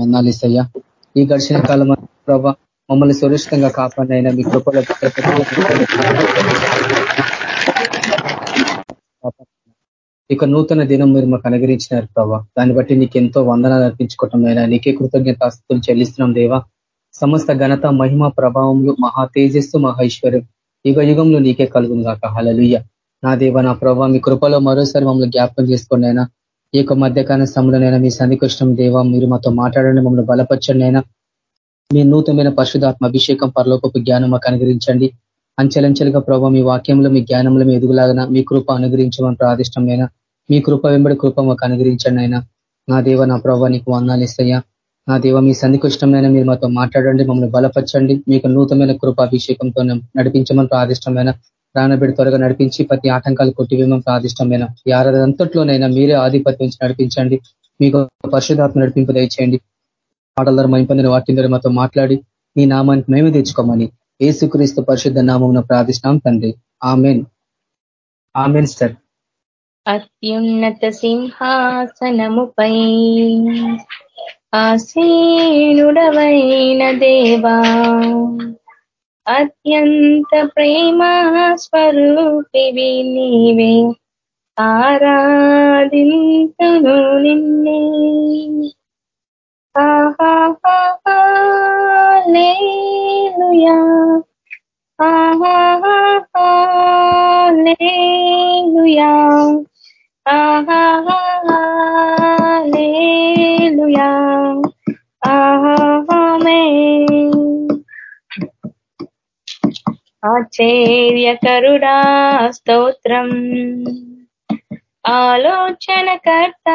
వందాలిసయ్యా ఈ ఘర్షణ కాలం ప్రభా మమ్మల్ని సురక్షితంగా కాపాడినైనా మీ కృపలో ఇక నూతన దినం మీరు మాకు అనుగ్రహించినారు ప్రభావ దాన్ని బట్టి నీకు ఎంతో వందనాలు అర్పించుకోవటం అయినా నీకే కృతజ్ఞతాస్తులు చెల్లిస్తున్నాం దేవా. సమస్త ఘనత మహిమ ప్రభావంలో మహా తేజస్సు మహేశ్వరం యుగ యుగంలో నీకే కలుగును కాక హలలుయ్య నా దేవ నా ప్రభావ మీ కృపలో మరోసారి మమ్మల్ని జ్ఞాపకం చేసుకోండి అయినా ఈ యొక్క మధ్యకాల సమయంలోనైనా మీ సన్నికృష్ణం దేవ మీరు మాతో మాట్లాడండి మమ్మల్ని బలపరచండి అయినా. మీ నూతనమైన పరిశుధాత్మ అభిషేకం పరలోకపు జ్ఞానం మాకు అనుగ్రహించండి. అంచెలంచెలుగా ప్రభావ మీ వాక్యంలో మీ జ్ఞానంలో మీ ఎదుగులాగా మీ కృప అనుగ్రహించమని ప్రాదిష్టమైన మీ కృప వెంబడి కృప మాకు అనుగ్రహించండి అయినా. నా దేవ నా ప్రభావ నీకు వందాలు ఇస్తాయా నా దేవ మీ సంధికృష్టమైన మీరు మాతో మాట్లాడండి మమ్మల్ని బలపరచండి. మీకు నూతనమైన కృప అభిషేకంతో నడిపించమని ప్రాదిష్టమైన ప్రాణబిడి త్వరగా నడిపించి ప్రతి ఆటంకాలు కొట్టివేమని ప్రాదిష్టమైన యారదంతట్లోనైనా మీరే ఆధిపత్యం నడిపించండి. మీకు పరిశుధాత్మ నడిపింపు దయచేయండి. మాటల ద్వారా మైంపొందిన వాక్యం ద్వారా మాతో మాట్లాడి నీ నామానికి మేమే తెచ్చుకోమని ఏసుక్రీస్తు పరిశుద్ధ నామం ప్రార్థిష్టాం తండ్రి. ఆమెన్. ఆమెన్ సార్ అత్యున్నత సింహాసనముపై ఆసీనుడవైన దేవా అత్యంత ప్రేమ స్వరూపివి నీవే ఆరాధింతును నిన్నే ఆహాలేలుయా ఆహాలేలుయా ఆహాలేలుయా ఆహామే ఆశ్చర్యకరుడా స్తోత్రం. ఆలోచనకర్త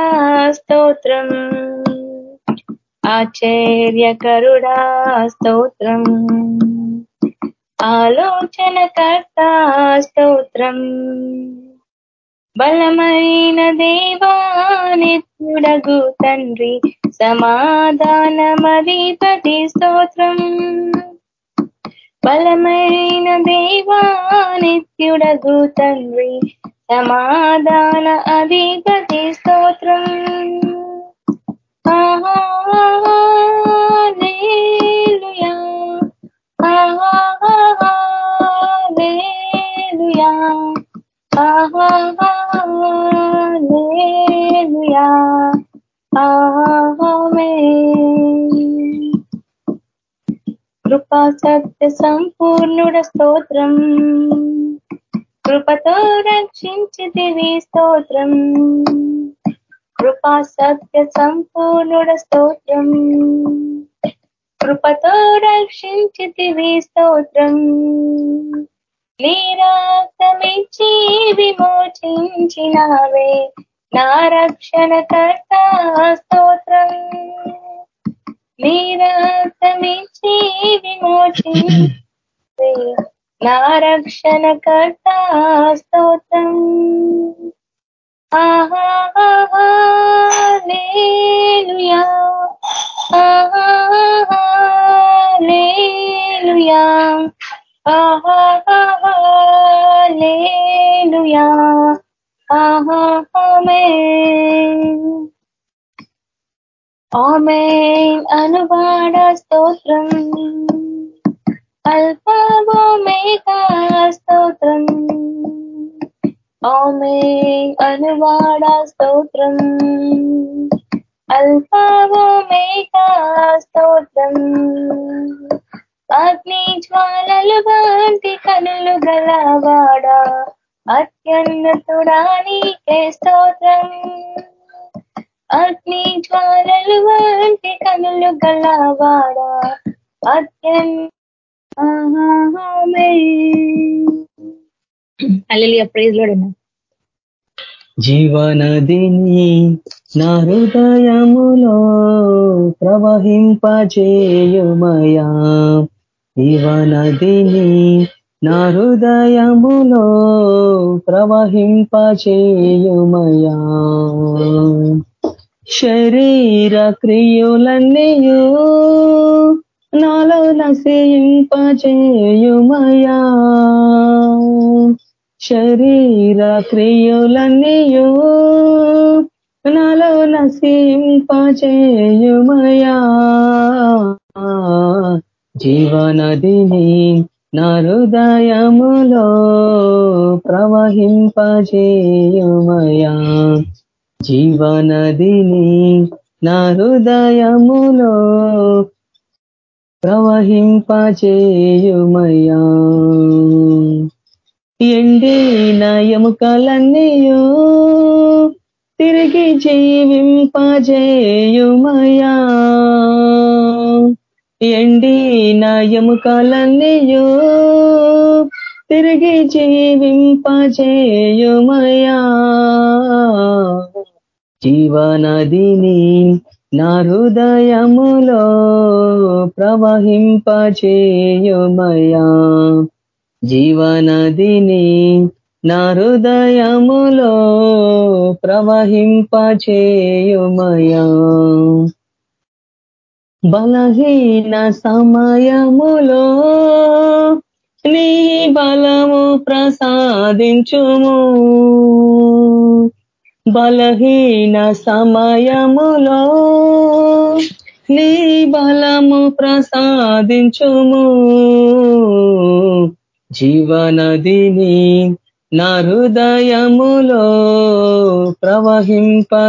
స్తోత్రం. ఆశ్చర్యకరుడా స్తోత్రం. ఆలోచనకర్త స్తోత్రం. బలమైన దేవానిత్యుడగు తండ్రి సమాధానమధిపతి స్తోత్రం. బలమైన దేవానిత్యుడగు తండ్రి. సమాధాన అధిపతి స్తోత్రం. ఆహా కృపా సత్య సంపూర్ణుడ స్తోత్రం. కృపతో రక్షించితివి స్తోత్రం. కృపా సత్య సంపూర్ణుడ స్తోత్రం. కృపతో రక్షించితివి స్తోత్రం. నీరాక్తమిచ్చి విమోచించినవే. నా రక్షణ కర్త స్తోత్రం. నీ రక్తమిచ్చి విమోచి నా రక్షణ కర్త స్తోత్రం ఆహాలేలుయా ఆహాలేలుయా ఆహాలేలుయా ఆహామే ఆమెన్ అనువాడ స్తోత్రం. అల్పవో స్తోత్రం. ఆమె అనువాడ స్తోత్రం. అల్పావో స్తోత్రం. అగ్ని జ్వాలలు వంటి కనులు గలవాడా. అత్యున్నతుడా నీకే స్తోత్రం. అగ్ని జ్వాలలు వంటి కనులు గలవాడ? అత్యన్ ప్రైజ్ లోడన్నా జీవనదిని నా హృదయములో ప్రవహింపజేయుమయా? జీవనదిని నా హృదయములో ప్రవహింపజేయుమయా? శరీర క్రియులన్నీయు నాలో నశయింపజేయుమయా శరీర క్రియులన్నీయు నాలో నశింపచేయుమయా జీవనదిని నా హృదయములో ప్రవహింపజేయుమయా. జీవనదిని నా హృదయములో ప్రవహింపచేయుమయ్యా. ఎండిన ఎముకలన్నీయో తిరిగి జీవింపజేయుమయా ఎండిన ఎముకలన్నీయో తిరిగి జీవింపజేయుమయా జీవనదిని నా హృదయములో ప్రవహింపచేయుమయా జీవనదిని నా హృదయములో ప్రవహింపచేయుమయా బలహీన సమయములో నీ బలము ప్రసాదించుము. బలహీన సమయములో నీ బలము ప్రసాదించుము. జీవనదిని నా హృదయములో ప్రవహింపచేయుమయా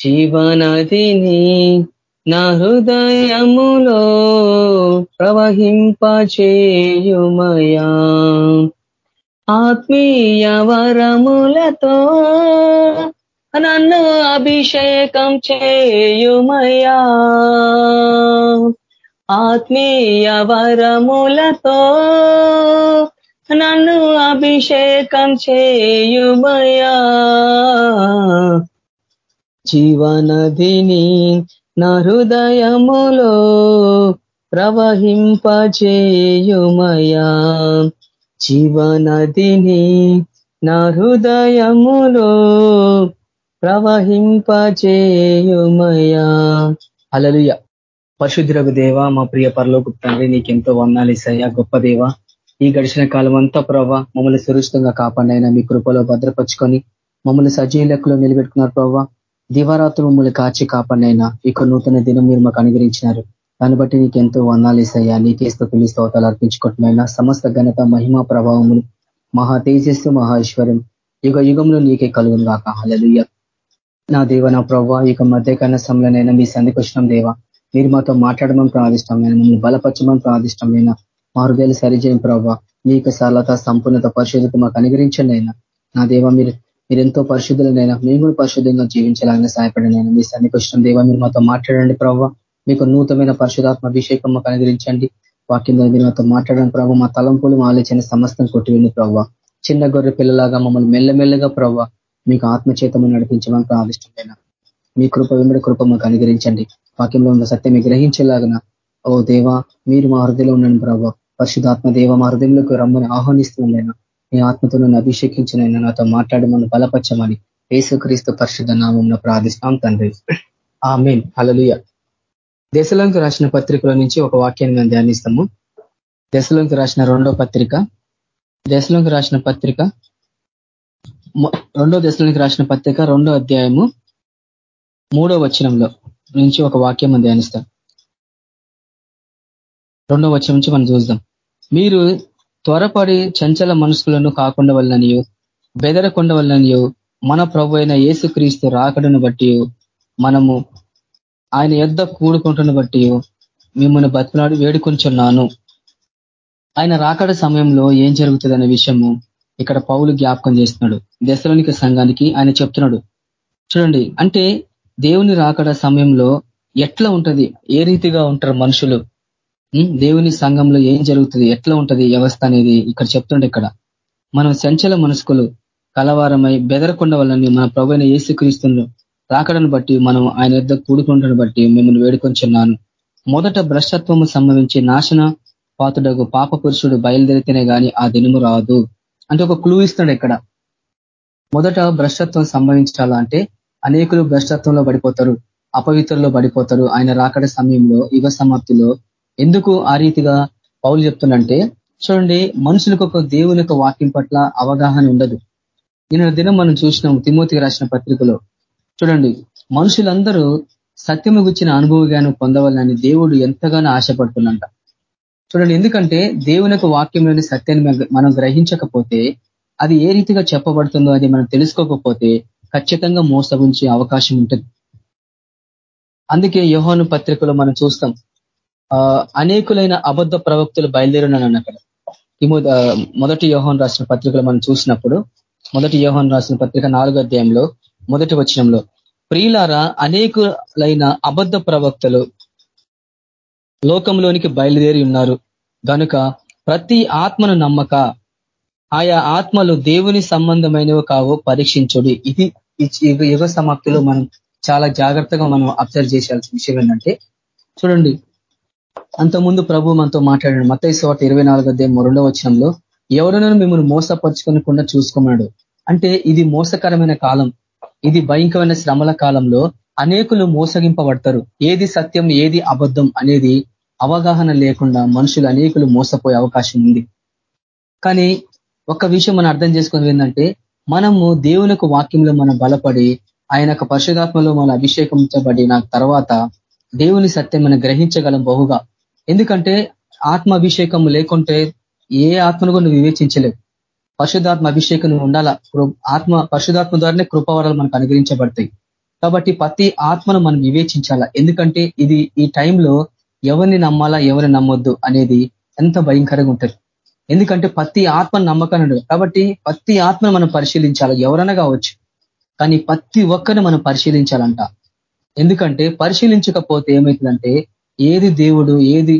జీవనదిని నా హృదయములో ప్రవహింపచేయుమయా ఆత్మీయ వరములతో నన్ను అభిషేకం చేయుమయ్యా. ఆత్మీయ వరములతో నన్ను అభిషేకం చేయుమయ్యా. జీవనదిని నా హృదయములో ప్రవహింపచేయుమయా జీవనదిని నా హృదయములో ప్రవహింపచేయుమయా అలలుయ పశుద్రగు దేవ మా ప్రియ పరలోకు తండ్రి నీకెంతో వందాలు ఇస్తాయా గొప్ప దేవ. ఈ గడిచిన కాలం అంతా ప్రభావ మమ్మల్ని సురక్షితంగా కాపాడినైనా మీ కృపలో భద్రపరుచుకొని మమ్మల్ని సజీలకులో నిలబెట్టుకున్నారు ప్రభావ దివారాత్రులు మమ్మల్ని కాచి కాపాడినైనా ఇక నూతన దినం మీరు మాకు అనుగ్రహించినారు. దాన్ని బట్టి నీకు ఎంతో వందాలు ఇస్తాయా నీకే స్థుతులు స్తోతాలు అర్పించుకుంటున్నాయినా సమస్త ఘనత మహిమా ప్రభావములు మహా తేజస్సు మహేశ్వరం యుగ యుగంలో నీకే కలుగును కాక హలలుయ్య నా దేవ నా ప్రభావ ఇక మధ్యకాల సమయంలోనైనా మీ సంధికి వచ్చినాం దేవ. మీరు మాతో మాట్లాడమని ప్రాధిష్టమైన మిమ్మల్ని బలపరచమని ప్రాదిష్టమైన మా హృదయాలు సరిచేయం ప్రభావ మీ యొక్క సరళత సంపూర్ణత పరిశుద్ధత మాకు అనుగ్రహించండి అయినా నా దేవ మీరు మీరెంతో పరిశుద్ధులనైనా మేము కూడా పరిశుద్ధంగా జీవించాలని సహాయపడినైనా మీ సన్నిధికి దేవ. మీరు మాతో మాట్లాడండి ప్రభావ మీకు నూతనమైన పరిశుధాత్మ అభిషేకం మాకు అనుగ్రహించండి. వాక్యం మీరు మాతో మాట్లాడడం ప్రభావ మా తలంపులు మా ఆలోచన సమస్తం కొట్టివింది ప్రభావ చిన్న గొర్రె పిల్లలాగా మమ్మల్ని మెల్లమెల్లగా ప్రభావ మీకు ఆత్మచేతము నడిపించమని ప్రాదిష్టమైన మీ కృప వెంబడి కృప మాకు అనుగ్రహించండి. వాక్యంలో ఉన్న సత్యం గ్రహించేలాగన ఓ దేవా మీరు మా హృదయంలో ఉండండి ప్రభావ పరిశుధాత్మ దేవ మా హృదయంలోకి రమ్మని ఆహ్వానిస్తున్నాను మీ ఆత్మతో నన్ను అభిషేకించినైనా నాతో మాట్లాడమని బలపరచమని యేసుక్రీస్తు పరిశుద్ధ నామం ప్రార్థిస్తాం తండ్రి. ఆ మెయిన్ దశలంకు రాసిన పత్రికల నుంచి ఒక వాక్యాన్ని మనం ధ్యానిస్తాము. దశలోకి రాసిన రెండో పత్రిక దశలంకు రాసిన పత్రిక రెండో దశలోకి రాసిన పత్రిక రెండో అధ్యాయము మూడో వచనంలో నుంచి ఒక వాక్యం మనం ధ్యానిస్తాం. రెండో వచనం నుంచి మనం చూద్దాం. మీరు త్వరపడి చంచల మనసులను కాకుండా వల్లనియో బెదరకొండ వల్లనియో మన ప్రభు అయిన యేసుక్రీస్తు రాకడను బట్టి మనము ఆయన యొద్ కూడుకుంటున్న బట్టి మిమ్మల్ని బతుకులాడు వేడుకొంచున్నాను ఆయన రాకడ సమయంలో ఏం జరుగుతుంది విషయము ఇక్కడ పౌలు జ్ఞాపకం చేస్తున్నాడు. దశలోనిక సంఘానికి ఆయన చెప్తున్నాడు. చూడండి అంటే దేవుని రాకడ సమయంలో ఎట్లా ఉంటది? ఏ రీతిగా ఉంటారు మనుషులు? దేవుని సంఘంలో ఏం జరుగుతుంది? ఎట్లా ఉంటది? వ్యవస్థ అనేది ఇక్కడ చెప్తుండే ఇక్కడ. మనం సంచల మనసుకులు కలవారమై బెదరకొండ వల్లని మన ప్రభైన ఏసుక్రీస్తును రాకడను బట్టి మనం ఆయన యుద్ధ కూడుకుంటను బట్టి మిమ్మల్ని వేడుకొంచున్నాను మొదట భ్రష్టత్వము సంభవించి నాశన పాతుడకు పాప పురుషుడు బయలుదేరితేనే గాని ఆ దినము రాదు. అంటే ఒక క్లూ ఇస్తున్నాడు ఇక్కడ. మొదట భ్రష్టత్వం సంభవించాలా అంటే అనేకులు భ్రష్టత్వంలో పడిపోతారు అపవిత్రలో పడిపోతారు. ఆయన రాకడ సమయంలో యుగ సమాప్తిలో ఎందుకు ఆ రీతిగా పౌలు చెప్తుండంటే చూడండి మనుషులకు ఒక దేవుని యొక్క వాక్యం పట్ల అవగాహన ఉండదు. నిన్న దినం మనం చూసినాం తిమోతికి రాసిన పత్రికలో చూడండి మనుషులందరూ సత్యము గుచ్చిన అనుభవ పొందవాలని దేవుడు ఎంతగానో ఆశపడుతున్నంట. చూడండి ఎందుకంటే దేవునికి వాక్యంలోని సత్యాన్ని మనం గ్రహించకపోతే అది ఏ రీతిగా చెప్పబడుతుందో అది మనం తెలుసుకోకపోతే ఖచ్చితంగా మోసగుంచే అవకాశం ఉంటుంది. అందుకే యోహాను పత్రికలో మనం చూస్తాం అనేకులైన అబద్ధ ప్రవక్తులు బయలుదేరున్నాను అక్కడ. మొదటి యోహన్ రాసిన పత్రికలు మనం చూసినప్పుడు మొదటి యోహన్ రాసిన పత్రిక నాలుగో అధ్యాయంలో మొదటి వచనంలో ప్రియులారా అనేకులైన అబద్ధ ప్రవక్తలు లోకంలోనికి బయలుదేరి ఉన్నారు. కనుక ప్రతి ఆత్మను నమ్మక ఆయా ఆత్మలు దేవుని సంబంధమైనవి కావు పరీక్షించుడి. ఇది యుగ సమాప్తిలో మనం చాలా జాగ్రత్తగా మనం అబ్జర్వ్ చేయాల్సిన విషయం ఏంటంటే చూడండి అంతకుముందు ప్రభు మనతో మాట్లాడాడు. మత వాటి ఇరవై నాలుగు అధ్యాయం రెండో వచనంలో ఎవరినైనా మిమ్మల్ని మోసపరుచుకోకుండా చూసుకున్నాడు అంటే ఇది మోసకరమైన కాలం. ఇది భయంకరమైన శ్రమల కాలంలో అనేకులు మోసగింపబడతారు. ఏది సత్యం ఏది అబద్ధం అనేది అవగాహన లేకుండా మనుషులు అనేకులు మోసపోయే అవకాశం ఉంది. కానీ ఒక విషయం మనం అర్థం చేసుకుని ఏంటంటే మనము దేవునికి వాక్యంలో మనం బలపడి ఆయన పరిశుధాత్మలో మనం అభిషేకించబడిన తర్వాత దేవుని సత్యం మనం గ్రహించగలం బహుగా. ఎందుకంటే ఆత్మ అభిషేకం లేకుంటే ఏ ఆత్మను కూడా వివేచించలేవు. పరిశుధాత్మ అభిషేకం ఉండాలా? ఆత్మ పరిశుధాత్మ ద్వారానే కృపవరాలు మనకు అనుగ్రహించబడతాయి. కాబట్టి ప్రతి ఆత్మను మనం వివేచించాలా? ఎందుకంటే ఇది ఈ టైంలో ఎవరిని నమ్మాలా ఎవరిని నమ్మొద్దు అనేది ఎంత భయంకరంగా ఉంటుంది. ఎందుకంటే ప్రతి ఆత్మ నమ్మకం కాబట్టి ప్రతి ఆత్మను మనం పరిశీలించాలి? ఎవరైనా కావచ్చు. కానీ ప్రతి ఒక్కరిని మనం పరిశీలించాలంట. ఎందుకంటే పరిశీలించకపోతే ఏమవుతుందంటే ఏది దేవుడు ఏది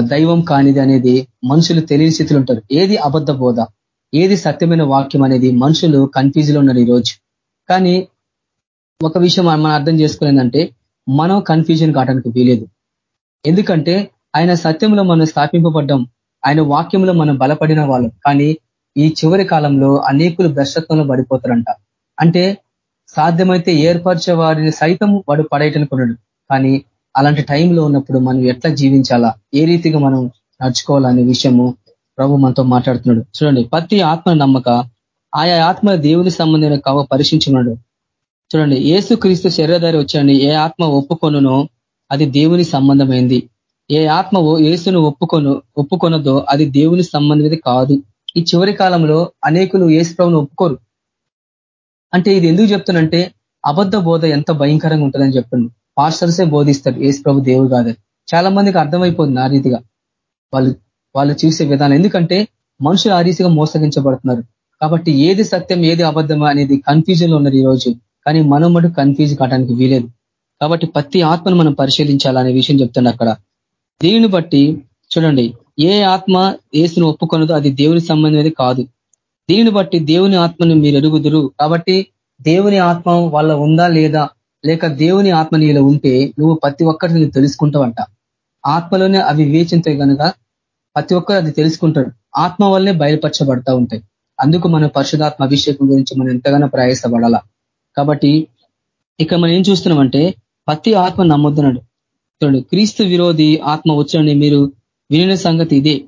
దైవం కానిది అనేది మనుషులు తెలియని స్థితిలో ఉంటారు. ఏది అబద్ధ బోధ? ఏది సత్యమైన వాక్యం అనేది మనుషులు కన్ఫ్యూజ్లో ఉన్నారు ఈరోజు. కానీ ఒక విషయం మనం అర్థం చేసుకునేదంటే మనం కన్ఫ్యూజన్ కావడానికి వీలేదు ఎందుకంటే ఆయన సత్యంలో మనం స్థాపింపబడ్డం. ఆయన వాక్యంలో మనం బలపడిన వాళ్ళం. కానీ ఈ చివరి కాలంలో అనేకులు భ్రష్టత్వంలో పడిపోతారంట. అంటే సాధ్యమైతే ఏర్పరిచే వారిని సైతం వాడు పడేయటనుకున్నాడు కానీ అలాంటి టైంలో ఉన్నప్పుడు మనం ఎట్లా జీవించాలా? ఏ రీతిగా మనం నడుచుకోవాలనే విషయము ప్రభు మనతో మాట్లాడుతున్నాడు. చూడండి ప్రతి ఆత్మ నమ్మక ఆయా ఆత్మ దేవుని సంబంధించిన కావ పరీక్షించున్నాడు. చూడండి ఏసు క్రీస్తు శరీరధారి వచ్చాడు ఏ ఆత్మ ఒప్పుకొనునో అది దేవుని సంబంధమైంది. ఏ ఆత్మ ఏసును ఒప్పుకొను ఒప్పుకొనదో అది దేవుని సంబంధమైనది కాదు. ఈ చివరి కాలంలో అనేకులు ఏసు ప్రభును ఒప్పుకోరు. అంటే ఇది ఎందుకు చెప్తున్నంటే అబద్ధ బోధ ఎంత భయంకరంగా ఉంటుందని చెప్పండి. పాస్టర్సే బోధిస్తాడు ఏసు ప్రభు దేవుడు కాదని చాలా మందికి అర్థమైపోతుంది ఆ రీతిగా. వాళ్ళు వాళ్ళు చూసే విధానం. ఎందుకంటే మనుషులు ఆ రీతిగా మోసగించబడుతున్నారు. కాబట్టి ఏది సత్యం ఏది అబద్ధం అనేది కన్ఫ్యూజన్లో ఉన్నారు ఈ రోజు. కానీ మనం మటు కన్ఫ్యూజ్ కావడానికి వీలేదు. కాబట్టి ప్రతి ఆత్మను మనం పరిశీలించాలనే విషయం చెప్తుంది అక్కడ. దీనిని బట్టి చూడండి. ఏ ఆత్మ ఏసును ఒప్పుకొనదో అది దేవుని సంబంధమైనది కాదు. దీనిని బట్టి దేవుని ఆత్మను మీరు ఎరుగుదురు. కాబట్టి దేవుని ఆత్మ వాళ్ళ ఉందా లేదా లేక దేవుని ఆత్మ నీలో ఉంటే నువ్వు ప్రతి ఒక్కరిని నువ్వు తెలుసుకుంటావంట. ఆత్మలోనే అవి వివేచింతే కనుక ప్రతి ఒక్కరు అది తెలుసుకుంటాడు ఆత్మ వల్లే బయలుపరచబడతా ఉంటాయి. అందుకు మన పరిశుధాత్మ అభిషేకం గురించి మనం ఎంతగానో ప్రయాసపడాలా. కాబట్టి ఇక మనం ఏం చూస్తున్నామంటే ప్రతి ఆత్మ నమ్మొద్దున్నాడు చూడండి క్రీస్తు విరోధి ఆత్మ వచ్చని మీరు వినిన సంగతి ఇదే.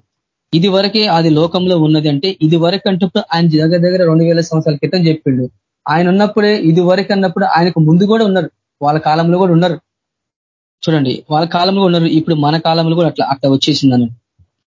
ఇది వరకే అది లోకంలో ఉన్నది అంటే ఇది వరకు అంటప్పుడు ఆయన దగ్గర దగ్గర రెండు వేల సంవత్సరాల క్రితం చెప్పిండు. ఆయన ఉన్నప్పుడే ఇది వరకు అన్నప్పుడు ఆయనకు ముందు కూడా ఉన్నారు. వాళ్ళ కాలంలో కూడా ఉన్నారు. చూడండి వాళ్ళ కాలంలో ఉన్నారు. ఇప్పుడు మన కాలంలో కూడా అట్లా అట్లా వచ్చేసిందని.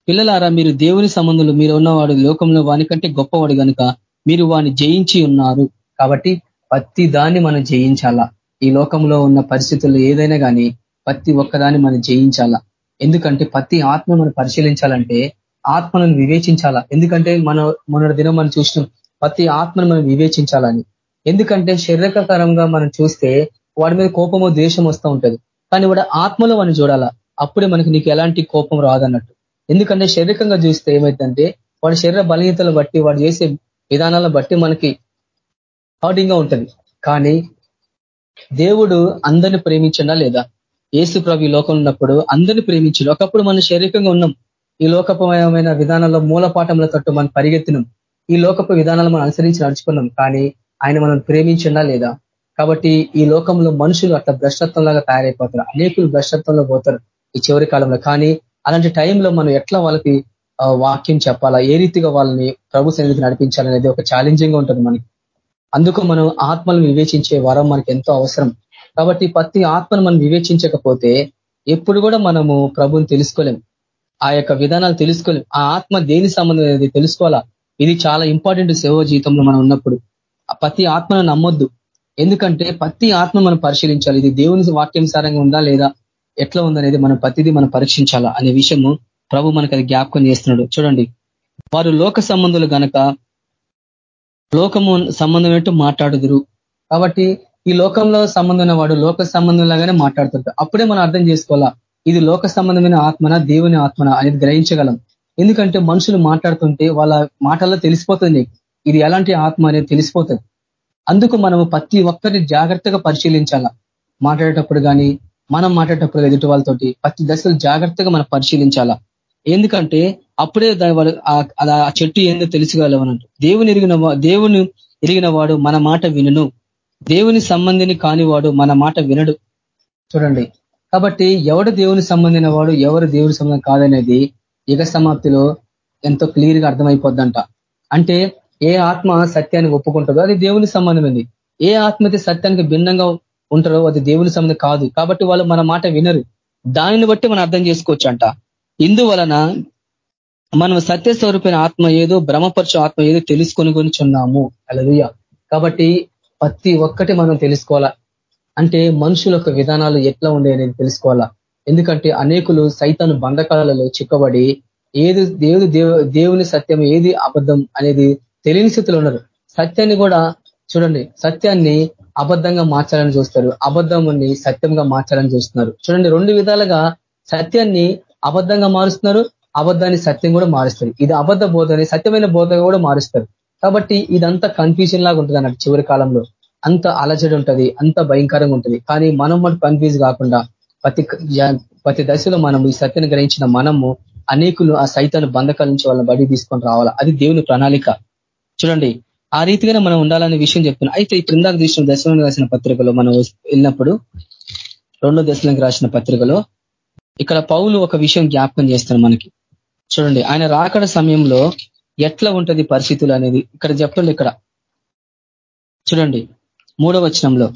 పిల్లలారా మీరు దేవుని సంబంధంలో మీరు ఉన్నవాడు లోకంలో వాని కంటే గొప్పవాడు కనుక మీరు వాని జయించి ఉన్నారు. కాబట్టి ప్రతి దాన్ని మనం జయించాలా? ఈ లోకంలో ఉన్న పరిస్థితుల్లో ఏదైనా కానీ ప్రతి ఒక్కదాన్ని మనం జయించాలా? ఎందుకంటే ప్రతి ఆత్మ మనం పరిశీలించాలంటే ఆత్మలను వివేచించాలా? ఎందుకంటే మన మొన్నటి దినం మనం చూసినాం ప్రతి ఆత్మను మనం వివేచించాలని. ఎందుకంటే శరీరకరంగా మనం చూస్తే వాడి మీద కోపమో ద్వేషం వస్తూ ఉంటది. కానీ వాడు ఆత్మలో మనం చూడాలా? అప్పుడే మనకి నీకు ఎలాంటి కోపం రాదన్నట్టు. ఎందుకంటే శారీరకంగా చూస్తే ఏమైందంటే వాడి శరీర బలహీతలు బట్టి వాడు చేసే విధానాలను బట్టి మనకి హార్డింగ్ ఉంటుంది. కానీ దేవుడు అందరిని ప్రేమించడా లేదా? ఏసు ప్రభు ఈ లోకం ఉన్నప్పుడు అందరిని ప్రేమించడు. ఒకప్పుడు మనం శారీరకంగా ఉన్నాం. ఈ లోకపమయమైన విధానంలో మూలపాఠముల తట్టు మనం పరిగెత్తినాం. ఈ లోకపు విధానాలు మనం అనుసరించి నడుచుకున్నాం. కానీ ఆయన మనం ప్రేమించినా లేదా? కాబట్టి ఈ లోకంలో మనుషులు అట్లా భ్రష్టత్వంలాగా తయారైపోతారు. అనేకులు భ్రష్టత్వంలో పోతారు ఈ చివరి కాలంలో. కానీ అలాంటి టైంలో మనం ఎట్లా వాళ్ళకి వాక్యం చెప్పాలా? ఏ రీతిగా వాళ్ళని ప్రభు సన్నిధికి నడిపించాలనేది ఒక ఛాలెంజింగ్ ఉంటుంది మనకి. అందుకు మనం ఆత్మలను వివేచించే వరం మనకి ఎంతో అవసరం. కాబట్టి ప్రతి ఆత్మను మనం వివేచించకపోతే ఎప్పుడు కూడా మనము ప్రభుని తెలుసుకోలేం. ఆ యొక్క విధానాలు తెలుసుకోలేం. ఆ ఆత్మ దేని సంబంధం అనేది తెలుసుకోవాలా? ఇది చాలా ఇంపార్టెంట్ సేవ జీవితంలో మనం ఉన్నప్పుడు. ప్రతి ఆత్మను నమ్మొద్దు. ఎందుకంటే ప్రతి ఆత్మ మనం పరిశీలించాలి. ఇది దేవుని వాక్యానుసారంగా ఉందా లేదా? ఎట్లా ఉందనేది మనం ప్రతిదీ మనం పరీక్షించాలా అనే విషయము ప్రభు మనకు అది జ్ఞాపకం చేస్తున్నాడు. చూడండి. వారు లోక సంబంధులు గనక లోకము సంబంధం మాట్లాడుదురు. కాబట్టి ఈ లోకంలో సంబంధం వాడు లోక సంబంధంలాగానే మాట్లాడుతుంటారు అప్పుడే మనం అర్థం చేసుకోవాలా ఇది లోక సంబంధమైన ఆత్మన దేవుని ఆత్మన అనేది గ్రహించగలం. ఎందుకంటే మనుషులు మాట్లాడుతుంటే వాళ్ళ మాటల్లో తెలిసిపోతుంది. ఇది ఎలాంటి ఆత్మ అనేది తెలిసిపోతుంది. అందుకు మనము ప్రతి ఒక్కరిని జాగ్రత్తగా పరిశీలించాల? మాట్లాడేటప్పుడు కానీ మనం మాట్లాడేటప్పుడు ఎదుటి వాళ్ళతోటి ప్రతి దశలు జాగ్రత్తగా మనం పరిశీలించాలా? ఎందుకంటే అప్పుడే ఆ చెట్టు ఏందో తెలుసుకోగలవనంట దేవుని ఎరిగిన దేవుని ఎరిగిన వాడు మన మాట వినను. దేవుని సంబంధిని కానివాడు మన మాట వినడు. చూడండి. కాబట్టి ఎవడు దేవుని సంబంధించిన వాడు ఎవరు దేవుని సంబంధం కాదనేది యుగ సమాప్తిలో ఎంతో క్లియర్గా అర్థమైపోద్దంట. అంటే ఏ ఆత్మ సత్యాన్ని ఒప్పుకుంటుందో అది దేవుని సంబంధమైంది. ఏ ఆత్మ అయితే సత్యానికి భిన్నంగా ఉంటారో అది దేవుని సంబంధం కాదు. కాబట్టి వాళ్ళు మన మాట వినరు. దానిని బట్టి మనం అర్థం చేసుకోవచ్చు అంట ఇందువలన మనం సత్యస్వరూపైన ఆత్మ ఏదో భ్రమపరచు ఆత్మ ఏదో తెలుసుకొని కొనిచున్నాము అలలుయ కాబట్టి ప్రతి ఒక్కటి మనం తెలుసుకోవాలా? అంటే మనుషుల యొక్క విధానాలు ఎట్లా ఉండే అనేది తెలుసుకోవాలా? ఎందుకంటే అనేకులు సైతాను బంధకాలలో చిక్కబడి ఏది దేవుడు దేవుని సత్యం ఏది అబద్ధం అనేది తెలియని స్థితిలో ఉన్నారు సత్యాన్ని కూడా చూడండి. సత్యాన్ని అబద్ధంగా మార్చాలని చూస్తారు. అబద్ధంని సత్యంగా మార్చాలని చూస్తున్నారు. చూడండి రెండు విధాలుగా సత్యాన్ని అబద్ధంగా మారుస్తున్నారు అబద్ధాన్ని సత్యం కూడా మారుస్తారు. ఇది అబద్ధ బోధని సత్యమైన బోధ కూడా మారుస్తారు. కాబట్టి ఇదంతా కన్ఫ్యూజన్ లాగా ఉంటుంది అన్నట్టు చివరి కాలంలో. అంత అలజడి ఉంటుంది అంత భయంకరంగా ఉంటుంది. కానీ మనం మనం కన్ఫ్యూజ్ కాకుండా ప్రతి ప్రతి దశలో మనం ఈ సత్యను గ్రహించిన మనము అనేకులు ఆ సైతాన్ని బంధకాల నుంచి వాళ్ళని బడి తీసుకొని రావాలా? అది దేవుని ప్రణాళిక. చూడండి ఆ రీతిగానే మనం ఉండాలనే విషయం చెప్తున్నాం. అయితే ఈ క్రిందాకు తీసిన దశలను రాసిన పత్రికలో మనం వెళ్ళినప్పుడు రెండో దశలకు రాసిన పత్రికలో ఇక్కడ పౌలు ఒక విషయం జ్ఞాపకం చేస్తాను మనకి. చూడండి ఆయన రాకడ సమయంలో ఎట్లా ఉంటది పరిస్థితులు అనేది ఇక్కడ చెప్తుంది ఇక్కడ. చూడండి మూడవ వచనంలో.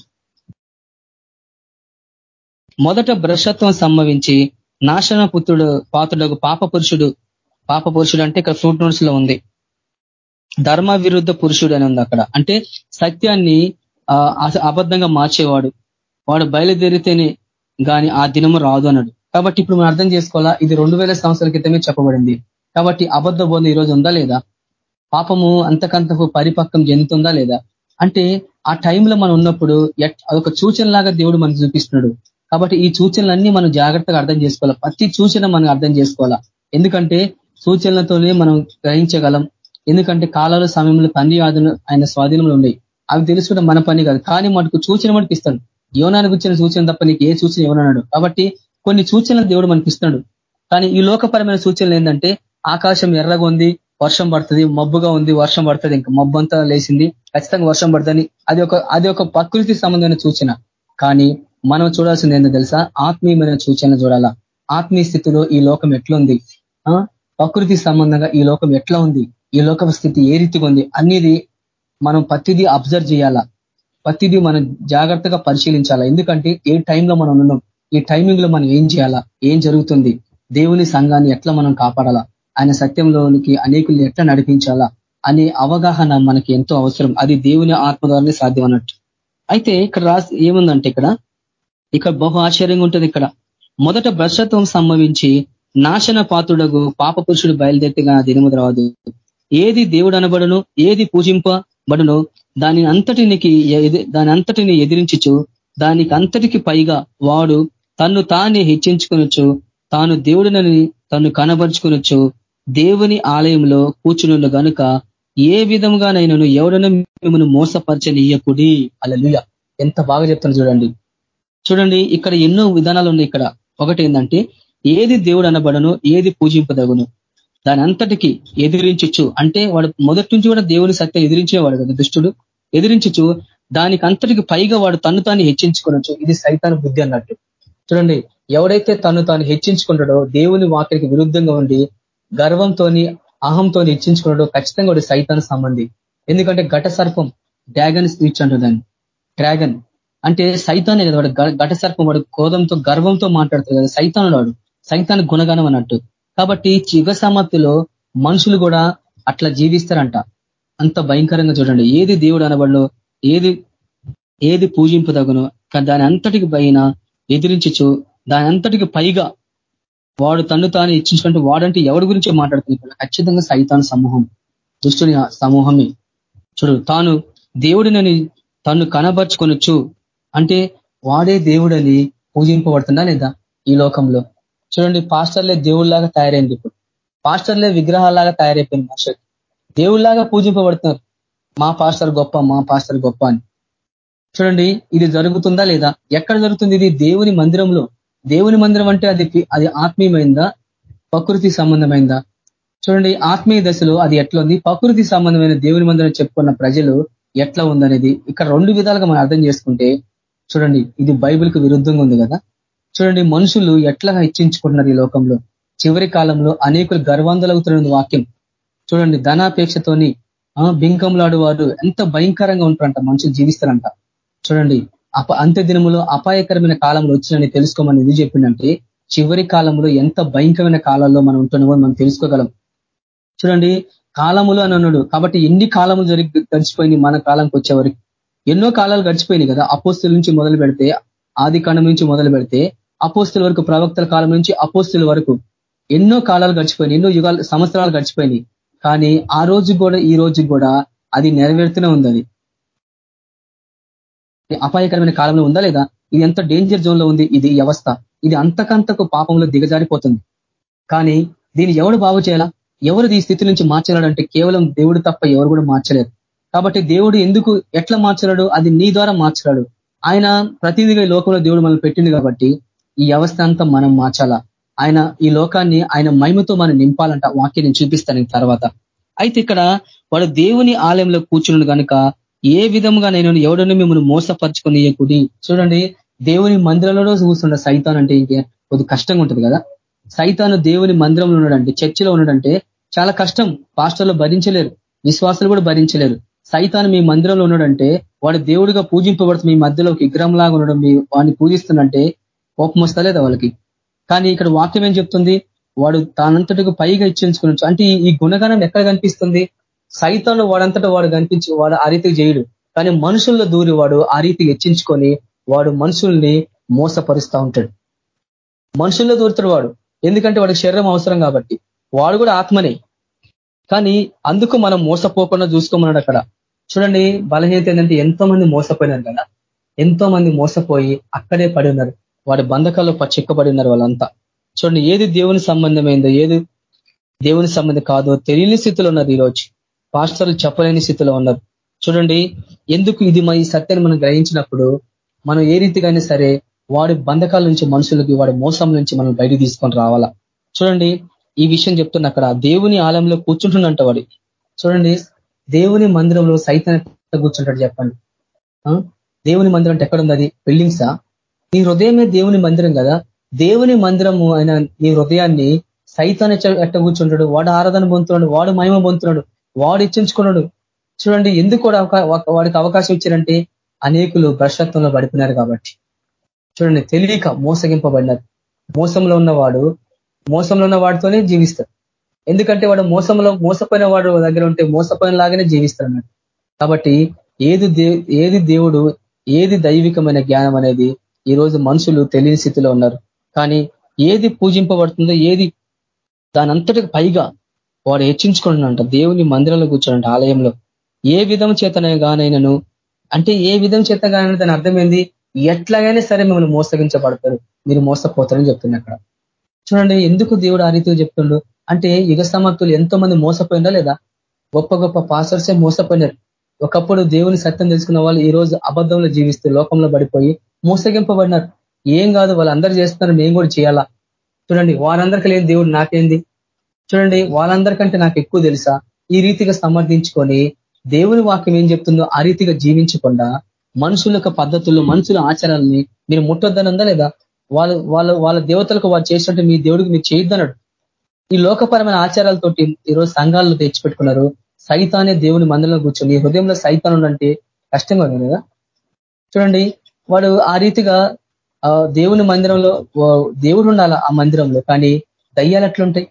మొదట భ్రష్టత్వం సంభవించి నాశన పుత్రుడు పాత్రుడు పాప పురుషుడు పాప పురుషుడు అంటే ఇక్కడ ఫ్రూట్ నోట్స్లో ఉంది. ధర్మ విరుద్ధ పురుషుడు అని ఉంది అక్కడ. అంటే సత్యాన్ని అబద్ధంగా మార్చేవాడు. వాడు బయలుదేరితేనే గాని ఆ దినము రాదు అన్నాడు. కాబట్టి ఇప్పుడు మనం అర్థం చేసుకోవాలా ఇది రెండు సంవత్సరాల క్రితమే చెప్పబడింది. కాబట్టి అబద్ధ బోధ ఈరోజు ఉందా లేదా? పాపము అంతకంతకు పరిపక్వం చెందుతుందా లేదా? అంటే ఆ టైంలో మనం ఉన్నప్పుడు అదొక సూచనలాగా దేవుడు మనకు చూపిస్తున్నాడు. కాబట్టి ఈ సూచనలన్నీ మనం జాగ్రత్తగా అర్థం చేసుకోవాలా? ప్రతి సూచన మనం అర్థం చేసుకోవాలా? ఎందుకంటే సూచనలతోనే మనం గ్రహించగలం. ఎందుకంటే కాలాలు సమయంలో తండ్రి ఆదులు ఆయన స్వాధీనంలో ఉన్నాయి అవి తెలుసుకోవడం మన పని కాదు. కానీ మనకు సూచన మనకి ఇస్తాడు. యోనాన్ని వచ్చిన సూచన తప్ప నీకు ఏ సూచన ఇవ్వనన్నాడు. కాబట్టి కొన్ని సూచనలు దేవుడు మనకి ఇస్తున్నాడు. కానీ ఈ లోకపరమైన సూచనలు ఏంటంటే ఆకాశం ఎర్రగా ఉంది వర్షం పడుతుంది మబ్బుగా ఉంది వర్షం పడుతుంది ఇంకా మబ్బు అంతా లేచింది. ఖచ్చితంగా వర్షం పడుతుంది. అది ఒక అది ఒక ప్రకృతి సంబంధమైన సూచన. కానీ మనం చూడాల్సింది ఏంటో తెలుసా? ఆత్మీయమైన సూచన చూడాలా? ఆత్మీయ స్థితిలో ఈ లోకం ఎట్లుంది? ప్రకృతి సంబంధంగా ఈ లోకం ఎట్లా ఉంది? ఈ లోక స్థితి ఏ రీతిగా ఉంది అనేది మనం ప్రతిదీ అబ్జర్వ్ చేయాలా? ప్రతిదీ మనం జాగ్రత్తగా పరిశీలించాలా? ఎందుకంటే ఏ టైంలో మనం ఉన్నాం ఈ టైమింగ్లో మనం ఏం చేయాలా? ఏం జరుగుతుంది? దేవుని సంఘాన్ని ఎట్లా మనం కాపాడాలా? ఆయన సత్యంలోనికి అనేకుల్ని ఎట్లా నడిపించాలా? అనే అవగాహన మనకి ఎంతో అవసరం. అది దేవుని ఆత్మ ద్వారానే సాధ్యం అన్నట్టు. అయితే ఇక్కడ రాసి ఏముందంటే ఇక్కడ? ఇక్కడ బహు ఆశ్చర్యంగా ఉంటుంది ఇక్కడ. మొదట భ్రష్టత్వం సంభవించి నాశన పాత్రుడకు పాప పురుషుడు బయలుదేరితేగా దినము తర్వాత ఏది దేవుడు అనబడును ఏది పూజింపబడును దాని అంతటినికి దాని అంతటిని ఎదిరించచ్చు దానికి అంతటికి పైగా వాడు తన్ను తానే హెచ్చించుకునొచ్చు తాను దేవుడినని తను కనబరుచుకునొచ్చు దేవుని ఆలయంలో కూర్చుని గనుక ఏ విధముగానైనాను ఎవడను మిమ్మల్ని మోసపరచనీయకుడి? అలలుయ ఎంత బాగా చెప్తాను చూడండి. చూడండి ఇక్కడ ఎన్నో విధానాలు ఉన్నాయి ఇక్కడ. ఒకటి ఏంటంటే ఏది దేవుడు అనబడను ఏది పూజింపదగును. దాని అంతటికి ఎదిరించచ్చు అంటే వాడు మొదటి నుంచి కూడా దేవుని సత్యం ఎదిరించేవాడు కదా దుష్టుడు. ఎదిరించచ్చు దానికి అంతటికి పైగా వాడు తను తాను హెచ్చించుకోవచ్చు ఇది సైతాన బుద్ధి అన్నట్టు. చూడండి ఎవడైతే తను తాను హెచ్చించుకుంటాడో దేవుని వాక్యకి విరుద్ధంగా ఉండి గర్వంతోని అహంతో హెచ్చించుకున్నాడో ఖచ్చితంగా వాడు సైతాన సంబంధి. ఎందుకంటే ఘట సర్పం డ్రాగన్ స్పీచ్ అంటారు దాన్ని. డ్రాగన్. అంటే సైతానే కదా వాడు ఘట సర్పం వాడు కోదంతో గర్వంతో మాట్లాడతాడు కదా. సైతానుడు వాడు. సైతాన్ గుణగణం అన్నట్టు. కాబట్టి యుగ సమాప్తిలో మనుషులు కూడా అట్లా జీవిస్తారంట. అంత భయంకరంగా చూడండి. ఏది దేవుడు అనబడిలో ఏది ఏది పూజింపదగును దాని అంతటికి పైన ఎదిరించచ్చు. దాని అంతటికి పైగా వాడు తను తాను ఇచ్చించుకుంటూ వాడంటే ఎవరి గురించి మాట్లాడుతున్నాడు ఖచ్చితంగా సైతాన్ సమూహం. దుష్టుని సమూహమే. చూడు తాను దేవుడినని తను కనబరుచుకొనొచ్చు అంటే వాడే దేవుడని పూజింపబడుతుందా లేదా ఈ లోకంలో? చూడండి పాస్టర్లే దేవుళ్ళలాగా తయారైంది ఇప్పుడు. పాస్టర్లే విగ్రహాలాగా తయారైపోయింది మనుషులు దేవుళ్ళలాగా పూజింపబడుతున్నారు. మా పాస్టర్ గొప్ప మా పాస్టర్ గొప్ప అని. చూడండి ఇది జరుగుతుందా లేదా? ఎక్కడ జరుగుతుంది ఇది? దేవుని మందిరంలో. దేవుని మందిరం అంటే అది అది ఆత్మీయమైందా? ప్రకృతి సంబంధమైందా? చూడండి ఆత్మీయ దశలో అది ఎట్లా ఉంది? ప్రకృతి సంబంధమైన దేవుని మందిరం చెప్పుకున్న ప్రజలు ఎట్లా ఉందనేది. ఇక్కడ రెండు విధాలుగా మనం అర్థం చేసుకుంటే చూడండి ఇది బైబిల్కి విరుద్ధంగా ఉంది కదా? చూడండి మనుషులు ఎట్లా హెచ్చించుకుంటున్నారు ఈ లోకంలో? చివరి కాలంలో అనేకులు గర్వాంధలవుతున్న వాక్యం. చూడండి ధనాపేక్షతోని బింకంలాడు వారు ఎంత భయంకరంగా ఉంటారంట మనుషులు జీవిస్తారంట. చూడండి అప అంత్య దినములో అపాయకరమైన కాలంలో వచ్చినని తెలుసుకోమని ఇది చెప్పిందంటే చివరి కాలంలో ఎంత భయంకరమైన కాలాల్లో మనం ఉంటున్నామో మనం తెలుసుకోగలం. చూడండి కాలములు అని అన్నాడు కాబట్టి ఎన్ని కాలములు జరిగి గడిచిపోయింది మన కాలంకి వచ్చేవరకు? ఎన్నో కాలాలు గడిచిపోయినాయి కదా అపోస్తుల నుంచి మొదలు పెడితే ఆది కాండం నుంచి మొదలు పెడితే అపోస్తుల వరకు ప్రవక్తల కాలం నుంచి అపోస్తుల వరకు ఎన్నో కాలాలు గడిచిపోయినాయి ఎన్నో యుగాలు సంవత్సరాలు గడిచిపోయినాయి. కానీ ఆ రోజు కూడా ఈ రోజు కూడా అది నెరవేరుతూనే ఉంది అది అపాయకరమైన కాలంలో ఉందా లేదా? ఇది ఎంత డేంజర్ జోన్లో ఉంది? ఇది వ్యవస్థ ఇది అంతకంతకు పాపంలో దిగజారిపోతుంది. కానీ దీన్ని ఎవడు బాగు చేయాలా? ఎవరు ఈ స్థితి నుంచి మార్చలేడంటే కేవలం దేవుడు తప్ప ఎవరు కూడా మార్చలేరు. కాబట్టి దేవుడు ఎందుకు ఎట్లా మార్చలేడు అది నీ ద్వారా మార్చలేడు ఆయన ప్రతినిధిగా లోకంలో దేవుడు మనల్ని పెట్టింది కాబట్టి ఈ వ్యవస్థ అంతా మనం మార్చాలా? ఆయన ఈ లోకాన్ని ఆయన మహిమతో మనం నింపాలంట వాక్యం నేను చూపిస్తాను తర్వాత. అయితే ఇక్కడ వాడు దేవుని ఆలయంలో కూర్చున్నాడు కనుక ఏ విధముగా నేను ఎవడను మిమ్మల్ని మోసపరుచుకుని కుడి చూడండి దేవుని మందిరంలో చూస్తుండ సైతాన్ అంటే ఇంకే కొద్ది కష్టంగా ఉంటుంది కదా? సైతాను దేవుని మందిరంలో ఉన్నాడంటే చర్చిలో ఉన్నాడంటే చాలా కష్టం. పాస్టర్లు భరించలేరు విశ్వాసాలు కూడా భరించలేరు. సైతాను మీ మందిరంలో ఉన్నాడంటే వాడు దేవుడిగా పూజింపబడుతుంది మీ మధ్యలో ఒక విగ్రహంలాగా ఉండడం మీ వాడిని పూజిస్తున్నంటే కోపం వస్తలేదా వాళ్ళకి? కానీ ఇక్కడ వాక్యం ఏం చెప్తుంది? వాడు తానంతటికి పైగా ఇచ్చించుకునొచ్చు అంటే ఈ గుణగణం ఎక్కడ కనిపిస్తుంది? సైతాన్ని వాడంతటా వాడు కనిపించి వాడు ఆ రీతికి చేయడు. కానీ మనుషుల్లో దూరి వాడు ఆ రీతికి హెచ్చించుకొని వాడు మనుషుల్ని మోసపరుస్తూ ఉంటాడు. మనుషుల్లో దూరుతాడు వాడు. ఎందుకంటే వాడికి శరీరం అవసరం కాబట్టి. వాడు కూడా ఆత్మనే. కానీ అందుకు మనం మోసపోకుండా చూసుకోమన్నాడు అక్కడ. చూడండి బలహీనత ఏంటంటే ఎంతో మంది మోసపోయినారు కదా. ఎంతో మంది మోసపోయి అక్కడే పడి ఉన్నారు. వాడి బంధకాల్లో చిక్కబడి ఉన్నారు వాళ్ళంతా. చూడండి ఏది దేవుని సంబంధమైందో ఏది దేవుని సంబంధం కాదో తెలియని స్థితిలో ఉన్నారు ఈరోజు. పాస్టర్లు చెప్పలేని స్థితిలో ఉన్నారు. చూడండి ఎందుకు ఇది మా ఈ సత్యాన్ని మనం గ్రహించినప్పుడు మనం ఏ రీతిగానే సరే వాడి బంధకాల నుంచి మనుషులకి వాడి మోసం నుంచి మనం బయట తీసుకొని రావాలా? చూడండి ఈ విషయం చెప్తున్న అక్కడ దేవుని ఆలయంలో కూర్చుంటున్నంట వాడి. చూడండి దేవుని మందిరంలో సైతం కూర్చుంటాడు చెప్పండి? దేవుని మందిరం అంటే ఎక్కడ ఉంది అది? బిల్డింగ్సా? నీ హృదయమే దేవుని మందిరం కదా? దేవుని మందిరము అయిన నీ హృదయాన్ని సైతాన్ని ఎట్ట కూర్చుంటాడు? వాడు ఆరాధన పొందుతున్నాడు వాడు మహిమ పొందుతున్నాడు వాడు ఇచ్చించుకున్నాడు. చూడండి ఎందుకు కూడా వాడికి అవకాశం ఇచ్చారంటే అనేకులు భ్రష్టత్వంలో పడిపోయినారు కాబట్టి. చూడండి తెలియక మోసగింపబడినారు. మోసంలో ఉన్నవాడు మోసంలో ఉన్న వాడితోనే జీవిస్తాడు. ఎందుకంటే వాడు మోసంలో మోసపోయిన వాడు దగ్గర ఉంటే మోసపోయిన లాగానే జీవిస్తాడు. కాబట్టి ఏది ఏది దేవుడు ఏది దైవికమైన జ్ఞానం అనేది ఈరోజు మనుషులు తెలియని స్థితిలో ఉన్నారు. కానీ ఏది పూజింపబడుతుందో ఏది దానంతటికి పైగా వాడు హెచ్చించుకుంటున్నంట దేవుని మందిరంలో కూర్చోనంట ఆలయంలో. ఏ విధం చేతనగానైనాను అంటే ఏ విధం చేత దాని అర్థమైంది? ఎట్లాగైనా సరే మిమ్మల్ని మోసగించబడతారు. మీరు మోసపోతారని చెప్తుంది అక్కడ. చూడండి ఎందుకు దేవుడు ఆ రీతిగా చెప్తుండు? అంటే యుగ సమాప్తులు ఎంతో మంది మోసపోయినా లేదా? గొప్ప గొప్ప పాస్టర్సే మోసపోయినారు. ఒకప్పుడు దేవుని సత్యం తెలుసుకున్న వాళ్ళు ఈ రోజు అబద్ధంలో జీవిస్తూ లోకంలో పడిపోయి మోసగింపబడినారు. ఏం కాదు వాళ్ళందరూ చేస్తున్నారు మేము కూడా చేయాలా? చూడండి వారందరికీ లేని దేవుడు నాకేంది? చూడండి వాళ్ళందరికంటే నాకు ఎక్కువ తెలుసా? ఈ రీతిగా సమర్థించుకొని దేవుని వాక్యం ఏం చెప్తుందో ఆ రీతిగా జీవించకుండా మనుషుల యొక్క పద్ధతులు మనుషుల ఆచారాలని మీరు ముట్టొద్దనందా లేదా? వాళ్ళు వాళ్ళ వాళ్ళ దేవతలకు వారు చేసినట్టు మీ దేవుడికి మీరు చేయొద్దన్నాడు. ఈ లోకపరమైన ఆచారాలతోటి ఈరోజు సంఘాలను తెచ్చిపెట్టుకున్నారు. సైతానే దేవుని మందిరంలో కూర్చొని హృదయంలో సైతాన్ ఉండంటే కష్టంగా ఉంది కదా? చూడండి వాడు ఆ రీతిగా దేవుని మందిరంలో దేవుడు ఉండాల ఆ మందిరంలో. కానీ దయ్యాలు ఎట్లుంటాయి?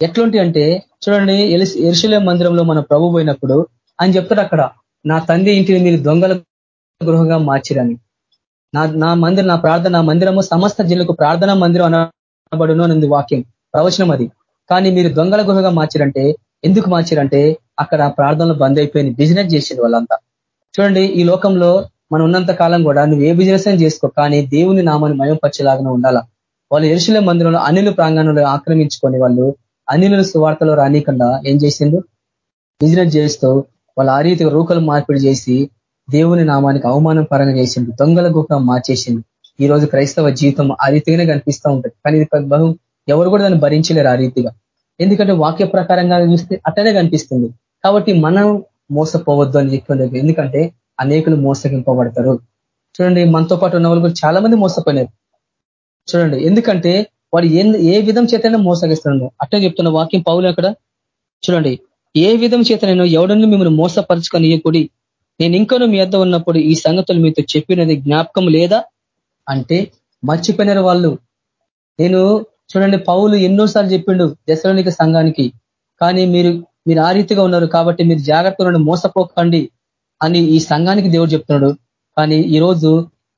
ఎట్లుంటాయి అంటే చూడండి ఎరుశలే మందిరంలో మన ప్రభు పోయినప్పుడు ఆయన చెప్తాడు అక్కడ నా తండ్రి ఇంటిని మీరు దొంగల గృహంగా మార్చిరని. నా నా మందిరం నా ప్రార్థన నా మందిరము సమస్త జిల్లకు ప్రార్థనా మందిరం అనబడును అనేది వాక్యం ప్రవచనం అది కానీ మీరు దొంగల గుహగా మార్చిరంటే ఎందుకు మార్చిరంటే అక్కడ ప్రార్థనలు బంద్ అయిపోయింది బిజినెస్ చేసింది వాళ్ళంతా. చూడండి ఈ లోకంలో మనం ఉన్నంత కాలం కూడా నువ్వు ఏ బిజినెస్ అని చేసుకో కానీ దేవుని నామాన్ని మయంపరిచేలాగానే ఉండాలా? వాళ్ళు ఎరుశల మందిరంలో అనిలు ప్రాంగణంలో ఆక్రమించుకొని వాళ్ళు అనిలు సువార్తలో రానికుండా ఏం చేసిండు బిజినెస్ చేస్తూ వాళ్ళు ఆ రీతిగా రూకలు మార్పిడి చేసి దేవుని నామానికి అవమానం పరంగా చేసిండు దొంగల గుహ మార్చేసింది ఈ రోజు క్రైస్తవ జీవితం ఆ రీతిగానే కనిపిస్తూ ఉంటుంది. కానీ ఇది బహు ఎవరు కూడా దాన్ని భరించలేరు ఆ రీతిగా. ఎందుకంటే వాక్య ప్రకారంగా చూస్తే అట్టనే కనిపిస్తుంది. కాబట్టి మనం మోసపోవద్దు అని చెప్పి ఎందుకంటే అనేకులు మోసగింపబడతారు. చూడండి మనతో పాటు ఉన్న వాళ్ళు చాలా మంది మోసపోయినారు. చూడండి ఎందుకంటే వాడు ఏ ఏ విధం చేతనే మోసగిస్తున్నాడు. అట్టే చెప్తున్న వాక్యం పౌలు అక్కడ. చూడండి ఏ విధం చేత నేను మిమ్మల్ని మోసపరచుకొని కూడి నేను ఇంకనూ మీ వద్ద ఉన్నప్పుడు ఈ సంగతులు మీతో చెప్పినది జ్ఞాపకం లేదా? అంటే మర్చిపోయినారు వాళ్ళు. నేను చూడండి పౌలు ఎన్నోసార్లు చెప్పిండు దశలోనిక సంఘానికి కానీ మీరు మీరు ఆ రీతిగా ఉన్నారు కాబట్టి మీరు జాగ్రత్తగా మోసపోకండి అని ఈ సంఘానికి దేవుడు చెప్తున్నాడు. కానీ ఈరోజు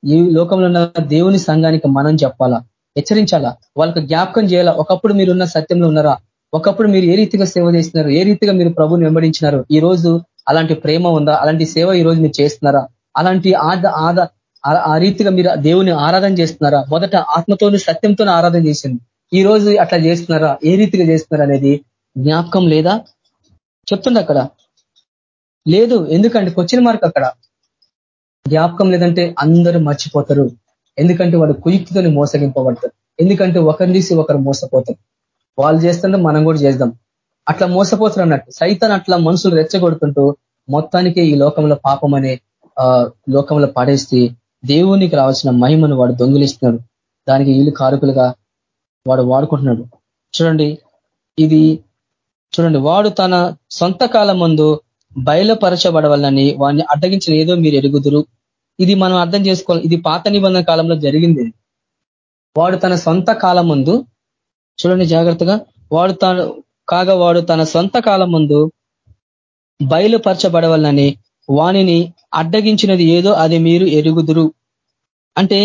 ఈ లోకంలో ఉన్న దేవుని సంఘానికి మనం చెప్పాలా? హెచ్చరించాలా? వాళ్ళకి జ్ఞాపకం చేయాలా? ఒకప్పుడు మీరున్న సత్యంలో ఉన్నారా? ఒకప్పుడు మీరు ఏ రీతిగా సేవ చేస్తున్నారు ఏ రీతిగా మీరు ప్రభుని వెంబడించినారు? ఈ రోజు అలాంటి ప్రేమ ఉందా? అలాంటి సేవ ఈ రోజు మీరు చేస్తున్నారా? అలాంటి ఆద ఆద ఆ రీతిగా మీరు దేవుని ఆరాధన చేస్తున్నారా? మొదట ఆత్మతోని సత్యంతో ఆరాధన చేసింది. ఈ రోజు అట్లా చేస్తున్నారా? ఏ రీతిగా చేస్తున్నారా అనేది జ్ఞాపకం లేదా? చెప్తుంది అక్కడ. లేదు ఎందుకంటే క్వశ్చన్ మార్క్ అక్కడ. జ్ఞాపకం లేదంటే అందరూ మర్చిపోతారు. ఎందుకంటే వాడు కుయుక్తితోని మోసగింపబడతారు ఎందుకంటే ఒకరిని తీసి ఒకరు మోసపోతారు. వాళ్ళు చేస్తుంటే మనం కూడా చేద్దాం. అట్లా మోసపోతారు అన్నట్టు. సైతాన్ అట్లా మనుషులు రెచ్చగొడుతుంటూ మొత్తానికి ఈ లోకంలో పాపం అనే లోకంలో పడేస్తే దేవునికి రావాల్సిన మహిమను వాడు దొంగిలిస్తున్నాడు. దానికి వీళ్ళు కారుకులుగా వాడు వాడుకుంటున్నాడు. చూడండి ఇది చూడండి వాడు తన సొంత కాలం ముందు బయలుపరచబడవాలని వాడిని అడ్డగించిన ఏదో మీరు ఎరుగుదురు. ఇది మనం అర్థం చేసుకోవాలి ఇది పాత నిబంధన కాలంలో జరిగింది. వాడు తన సొంత కాలం ముందు చూడండి జాగ్రత్తగా వాడు తన కాగా వాడు తన సొంత కాలం ముందు బయలుపరచబడవాలని వాణిని అడ్డగించినది ఏదో అది మీరు ఎరుగుదురు. అంటే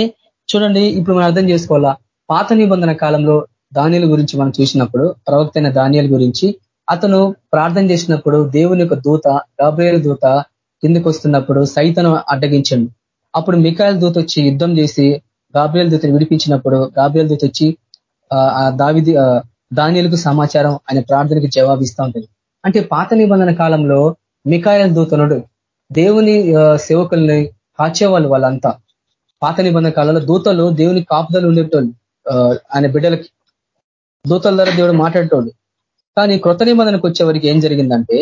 చూడండి ఇప్పుడు మనం అర్థం చేసుకోవాలా. పాత నిబంధన కాలంలో ధాన్యాల గురించి మనం చూసినప్పుడు ప్రవక్తైన ధాన్యాల గురించి అతను ప్రార్థన చేసినప్పుడు దేవుని యొక్క దూత గాబ్రియల్ దూత కిందకు వస్తున్నప్పుడు సైతను అడ్డగించండు. అప్పుడు మికాయల్ దూత వచ్చి యుద్ధం చేసి గాబ్రియల్ దూతని విడిపించినప్పుడు గాబ్రియల్ దూత వచ్చి ఆ దావిది ధాన్యాలకు సమాచారం ఆయన ప్రార్థనకి జవాబిస్తూ ఉంటుంది. అంటే పాత నిబంధన కాలంలో మికాయల్ దూతనుడు దేవుని సేవకుల్ని కాచేవాళ్ళు వాళ్ళంతా. పాత నిబంధన కాలంలో దూతలు దేవుని కాపుదలు ఉండేటోళ్ళు ఆయన బిడ్డలకి దూతల ద్వారా దేవుడు మాట్లాడేటోళ్ళు. కానీ కృత నిబంధనకు వచ్చేవరికి ఏం జరిగిందంటే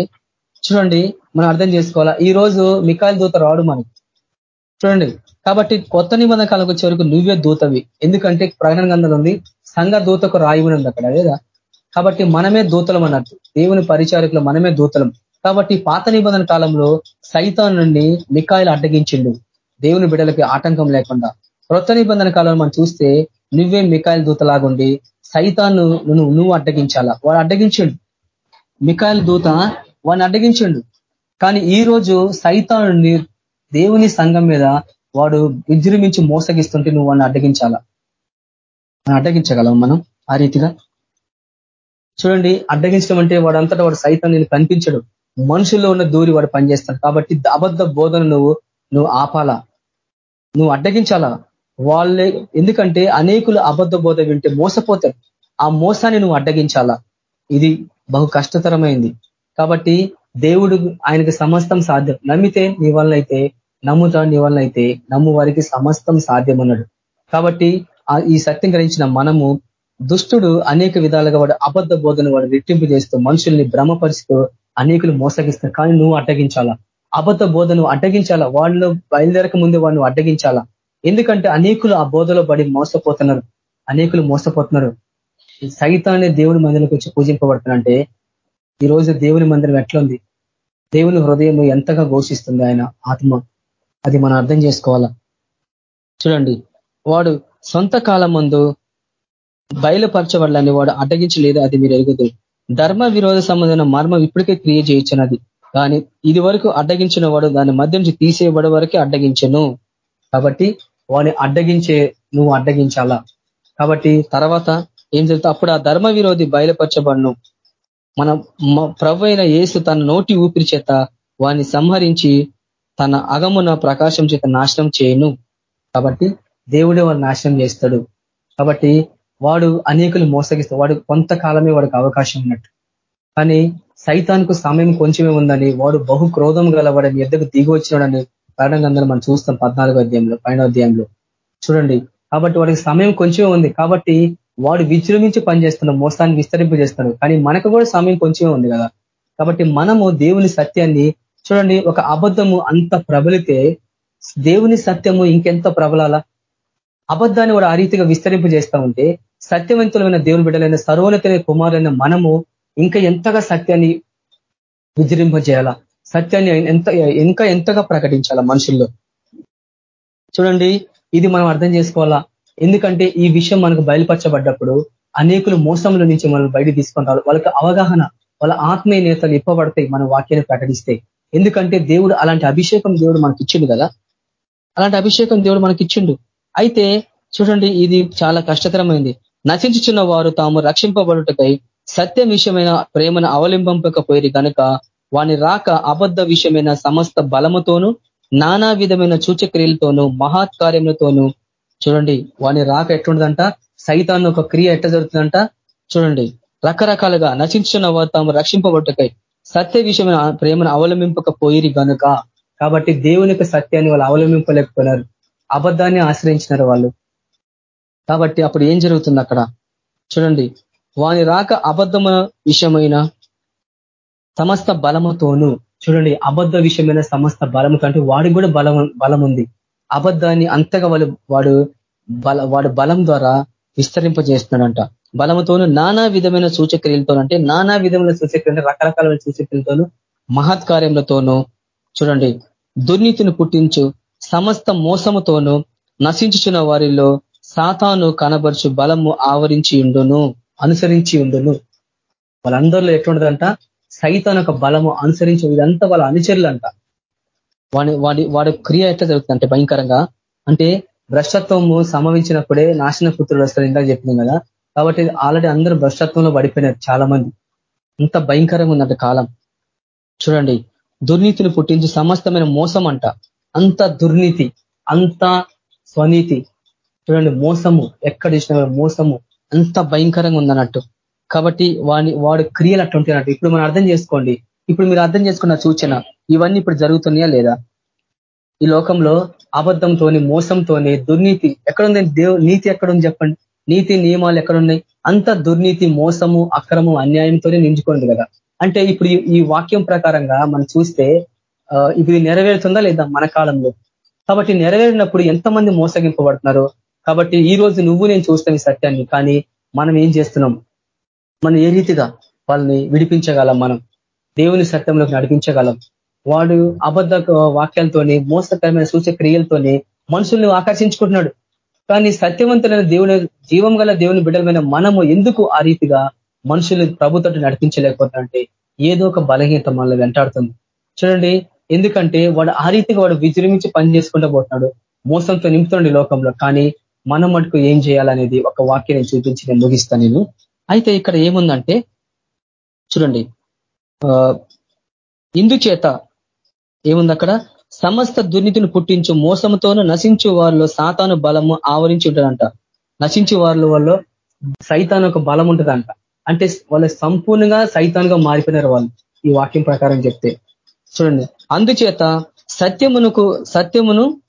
చూడండి మనం అర్థం చేసుకోవాలా? ఈ రోజు మికాయిల దూత రాడు మనకి. చూడండి కాబట్టి కొత్త నిబంధన కాలంకి వచ్చే వరకు నువ్వే దూతవి. ఎందుకంటే ప్రకటన గంధం ఉంది సంఘ దూతకు రాయివునంది అక్కడ లేదా? కాబట్టి మనమే దూతలం అన్నట్టు. దేవుని పరిచారకులు మనమే దూతలం. కాబట్టి పాత నిబంధన కాలంలో సైతాన్ నుండి మికాయిలు అడ్డగించిండు. దేవుని బిడలకి ఆటంకం లేకుండా. క్రొత్త నిబంధన కాలంలో మనం చూస్తే నువ్వే మికాయిల దూతలాగుండి సైతాన్ను నువ్వు నువ్వు అడ్డగించాలా? వాడు అడ్డగించిండు. మికాయిల దూత వాడిని అడ్డగించిండు. కానీ ఈ రోజు సైతాన్ని దేవుని సంఘం మీద వాడు విజృంభించి మోసగిస్తుంటే నువ్వు వాడిని అడ్డగించాలా? అడ్డగించగలం మనం ఆ రీతిగా? చూడండి అడ్డగించడం అంటే వాడంతటా వాడు సైతాన్ని కనిపించడు. మనుషుల్లో ఉన్న దూరి వాడు పనిచేస్తాడు. కాబట్టి అబద్ధ బోధన నువ్వు నువ్వు ఆపాలా? నువ్వు అడ్డగించాలా? వాళ్ళే ఎందుకంటే అనేకులు అబద్ధ బోధ వింటే మోసపోతారు. ఆ మోసాన్ని నువ్వు అడ్డగించాలా? ఇది బహు కష్టతరమైంది. కాబట్టి దేవుడు ఆయనకి సమస్తం సాధ్యం. నమ్మితే నీ వల్ల అయితే నమ్ముతా నీ వల్ల అయితే నమ్ము వారికి సమస్తం సాధ్యం అన్నాడు కాబట్టి ఈ సత్యం గ్రహించిన మనము దుష్టుడు అనేక విధాలుగా వాడు అబద్ధ బోధన వాడు రెట్టింపు చేస్తూ మనుషుల్ని భ్రమపరుస్తూ అనేకులు మోసగిస్తారు. కానీ నువ్వు అడ్డగించాలా? అబద్ధ బోధను అడ్డగించాలా? వాళ్ళు బయలుదేరక ముందు వాళ్ళు అడ్డగించాలా? ఎందుకంటే అనేకులు ఆ బోధలో పడి మోసపోతున్నారు. అనేకులు మోసపోతున్నారు. సైతాన్ని దేవుని మందిరకు వచ్చి పూజింపబడుతున్నంటే ఈరోజు దేవుని మందిరం ఎట్లుంది? దేవుని హృదయం ఎంతగా ఘోషిస్తుంది ఆయన ఆత్మ? అది మనం అర్థం చేసుకోవాలా? చూడండి. వాడు సొంత కాలం ముందు బయలుపరచబడాలని వాడు అడ్డగించలేదు? అది మీరు ఎరుగుదు ధర్మ విరోధ సంబంధమైన మర్మం ఇప్పటికే క్రియ చేయించినది. కానీ ఇది వరకు అడ్డగించిన వాడు దాని మధ్య నుంచి తీసేయబడే వరకే అడ్డగించను. కాబట్టి వాడిని అడ్డగించే నువ్వు అడ్డగించాలా. కాబట్టి తర్వాత ఏం జరుగుతుంది? అప్పుడు ఆ ధర్మ విరోధి బయలుపరచబడను. మన ప్రభు అయిన యేసు తన నోటి ఊపిరి చేత వాని సంహరించి తన అగమున ప్రకాశం చేత నాశనం చేయను. కాబట్టి దేవుడే వాడు నాశనం చేస్తాడు. కాబట్టి వాడు అనేకులు మోసగిస్తాడు వాడు కొంతకాలమే వాడికి అవకాశం ఉన్నట్టు. కానీ సైతానికి సమయం కొంచెమే ఉందని వాడు బహు క్రోధం గలవాడని ఎద్దకు దిగి వచ్చినాడని కారణంగా మనం చూస్తాం పద్నాలుగో అధ్యాయంలో పైన అధ్యాయంలో. చూడండి. కాబట్టి వాడికి సమయం కొంచెమే ఉంది. కాబట్టి వాడు విజృంభించి పనిచేస్తున్నాడు మోసాన్ని విస్తరింపజేస్తాడు కానీ మనకు కూడా సమయం కొంచెమే ఉంది కదా. కాబట్టి మనము దేవుని సత్యాన్ని చూడండి ఒక అబద్ధము అంత ప్రబలితే దేవుని సత్యము ఇంకెంత ప్రబలాల? అబద్ధాన్ని కూడా ఆ రీతిగా విస్తరింపు చేస్తా ఉంటే సత్యవంతులమైన దేవుని బిడ్డలైన సర్వోన్నతమైన కుమారులైన మనము ఇంకా ఎంతగా సత్యాన్ని విజృంపజేయాలా సత్యాన్ని ఎంత ఇంకా ఎంతగా ప్రకటించాలా మనుషుల్లో. చూడండి ఇది మనం అర్థం చేసుకోవాలా? ఎందుకంటే ఈ విషయం మనకు బయలుపరచబడ్డప్పుడు అనేకులు మోసముల నుంచి మనం బయట తీసుకుంటారు వాళ్ళకి అవగాహన వాళ్ళ ఆత్మీయ నేతలు ఇప్పబడతాయి మన వాక్యాన్ని ప్రకటిస్తే. ఎందుకంటే దేవుడు అలాంటి అభిషేకం దేవుడు మనకి ఇచ్చిండు కదా? అలాంటి అభిషేకం దేవుడు మనకి ఇచ్చిండు అయితే చూడండి ఇది చాలా కష్టతరమైంది. నశించుచున్న వారు తాము రక్షింపబడుటకై సత్యం విషయమైన ప్రేమను అవలింబంపకపోయి కనుక వాని రాక అబద్ధ విషయమైన సమస్త బలముతోనూ నానా విధమైన సూచక్రియలతోనూ మహాత్కార్యములతోనూ చూడండి వాని రాక ఎట్లుండదంట? సైతాన్ని ఒక క్రియ ఎట్ట జరుగుతుందంట? చూడండి రకరకాలుగా నశించిన వారు తాము రక్షింపబట్టుకై సత్య విషయమైన ప్రేమను అవలంబింపకపోయిరి గనుక. కాబట్టి దేవుని సత్యాన్ని వాళ్ళు అవలంబింపలేకపోయినారు. అబద్ధాన్ని ఆశ్రయించినారు వాళ్ళు. కాబట్టి అప్పుడు ఏం జరుగుతుంది అక్కడ? చూడండి. వాని రాక అబద్ధమ విషయమైన సమస్త బలముతోనూ చూడండి అబద్ధ విషయమైన సమస్త బలము కంటే వాడికి కూడా బలం బలం ఉంది అబద్ధాన్ని అంతగా వాళ్ళు వాడు బల వాడు బలం ద్వారా విస్తరింపజేస్తున్నాడంట. బలముతోనూ నానా విధమైన సూచక్రియలతో అంటే నానా విధమైన సూచక్రియలు రకరకాల సూచక్రియలతోనూ మహత్కార్యములతోనూ చూడండి దుర్నీతిని పుట్టించు సమస్త మోసముతోనూ నశించుచున్న వారిలో సాతాను కనబరుచు బలము ఆవరించి ఉండును అనుసరించి ఉండును. వాళ్ళందరిలో ఎట్లుండదంట? సైతాన్ ఒక బలము అనుసరించే ఇదంతా వాళ్ళ అనుచరులు అంట వాడి వాడి వాడి క్రియ ఎట్లా జరుగుతుంది భయంకరంగా అంటే భ్రష్టత్వము సంభవించినప్పుడే నాశన పుత్రుడు వస్తారు ఇందాక చెప్పింది కదా. కాబట్టి ఆల్రెడీ అందరూ భ్రష్టత్వంలో పడిపోయినారు చాలా మంది ఇంత భయంకరంగా ఉందంట కాలం. చూడండి దుర్నీతిని పుట్టించి సమస్తమైన మోసం అంట అంత దుర్నీతి అంత స్వనీతి. చూడండి మోసము ఎక్కడ ఇచ్చిన మోసము. అంత భయంకరంగా ఉందన్నట్టు. కాబట్టి వాడి వాడు క్రియలు అట్టుంటున్నట్టు ఇప్పుడు మనం అర్థం చేసుకోండి. ఇప్పుడు మీరు అర్థం చేసుకున్న సూచన ఇవన్నీ ఇప్పుడు జరుగుతున్నాయా లేదా? ఈ లోకంలో అబద్ధంతోని మోసంతోని దుర్నీతి ఎక్కడుంది? దేవు నీతి ఎక్కడుంది చెప్పండి? నీతి నియమాలు ఎక్కడున్నాయి? అంత దుర్నీతి మోసము అక్రమం అన్యాయంతోనే నించుకోండి కదా. అంటే ఇప్పుడు ఈ వాక్యం ప్రకారంగా మనం చూస్తే ఇది నెరవేరుతుందా లేదా మన కాలంలో? కాబట్టి నెరవేరినప్పుడు ఎంతమంది మోసగింపబడుతున్నారు? కాబట్టి ఈ రోజు నువ్వు నేను చూస్తాను సత్యాన్ని కానీ మనం ఏం చేస్తున్నాం? మనం ఏ రీతిగా వాళ్ళని విడిపించగలం మనం? దేవుని సత్యంలోకి నడిపించగలం? వాడు అబద్ధ వాక్యాలతోని మోసకరమైన సూచక్రియలతోని మనుషుల్ని ఆకర్షించుకుంటున్నాడు. కానీ సత్యవంతులైన దేవుని జీవం గల దేవుని బిడ్డలమైన మనము ఎందుకు ఆ రీతిగా మనుషులు ప్రభుత్వం నడిపించలేకపోతారంటే ఏదో ఒక బలహీనత మనల్ని వెంటాడుతుంది. చూడండి ఎందుకంటే వాడు ఆ రీతిగా వాడు విజృంభించి పని చేసుకుంటూ పోతున్నాడు. మోసంతో నింపుతుండే లోకంలో. కానీ మనం మటుకు ఏం చేయాలనేది ఒక వాక్యం నేను చూపించి నేను ముగిస్తాను నేను. అయితే ఇక్కడ ఏముందంటే చూడండి. ఇందుచేత ఏముంది అక్కడ? సమస్త దుర్నీతిని పుట్టించు మోసంతోనూ నశించు వారిలో సాతాను బలము ఆవరించి ఉంటుందంట. నశించే వారిలో వాళ్ళు సైతాన్ ఒక బలం ఉంటుందంట. అంటే వాళ్ళు సంపూర్ణంగా సైతాన్గా మారిపోయినారు వాళ్ళు. ఈ వాక్యం ప్రకారం చెప్తే. చూడండి. అందుచేత సత్యమునకు సత్యమును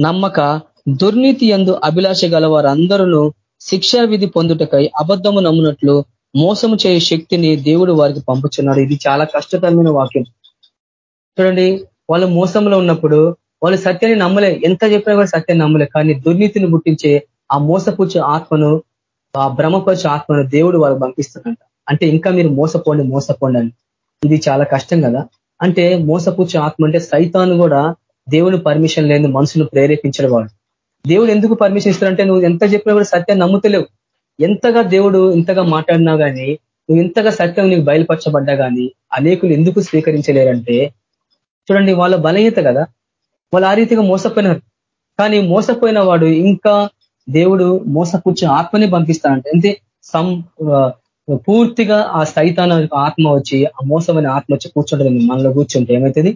నమ్మక దుర్నీతి ఎందు అభిలాష గల వారందరూ శిక్షా విధి పొందుటకై అబద్ధము నమ్మునట్లు మోసము చేయ శక్తిని దేవుడు వారికి పంపుచున్నాడు. ఇది చాలా కష్టతరమైన వాక్యం. చూడండి వాళ్ళు మోసంలో ఉన్నప్పుడు వాళ్ళు సత్యాన్ని నమ్మలే. ఎంత చెప్పినా కూడా సత్యాన్ని నమ్మలే. కానీ దుర్నీతిని పుట్టించే ఆ మోసపుచ్చే ఆత్మను ఆ భ్రమపరిచే ఆత్మను దేవుడు వాళ్ళు పంపిస్తున్నట అంటే ఇంకా మీరు మోసపోండి మోసపోండి అని. ఇది చాలా కష్టం కదా. అంటే మోసపుచ్చే ఆత్మ అంటే సైతాను కూడా దేవుని పర్మిషన్ లేని మనుషులు ప్రేరేపించడం వాడు. దేవుడు ఎందుకు పర్మిషన్ ఇస్తారంటే నువ్వు ఎంత చెప్పినా కూడా సత్యాన్ని నమ్ముతలేవు. ఎంతగా దేవుడు ఇంతగా మాట్లాడినా కానీ నువ్వు ఇంతగా సత్యం నీకు బయలుపరచబడ్డా కానీ అనేకులు ఎందుకు స్వీకరించలేరంటే చూడండి వాళ్ళ బలహీత కదా. వాళ్ళు ఆ రీతిగా మోసపోయినారు. కానీ మోసపోయిన వాడు ఇంకా దేవుడు మోసపుచ్చిన ఆత్మని పంపిస్తానంటే అంటే సం పూర్తిగా ఆ సైతాన ఆత్మ వచ్చి ఆ మోసమైన ఆత్మ వచ్చి కూర్చుంటుంది మనలో కూర్చుంటే ఏమవుతుంది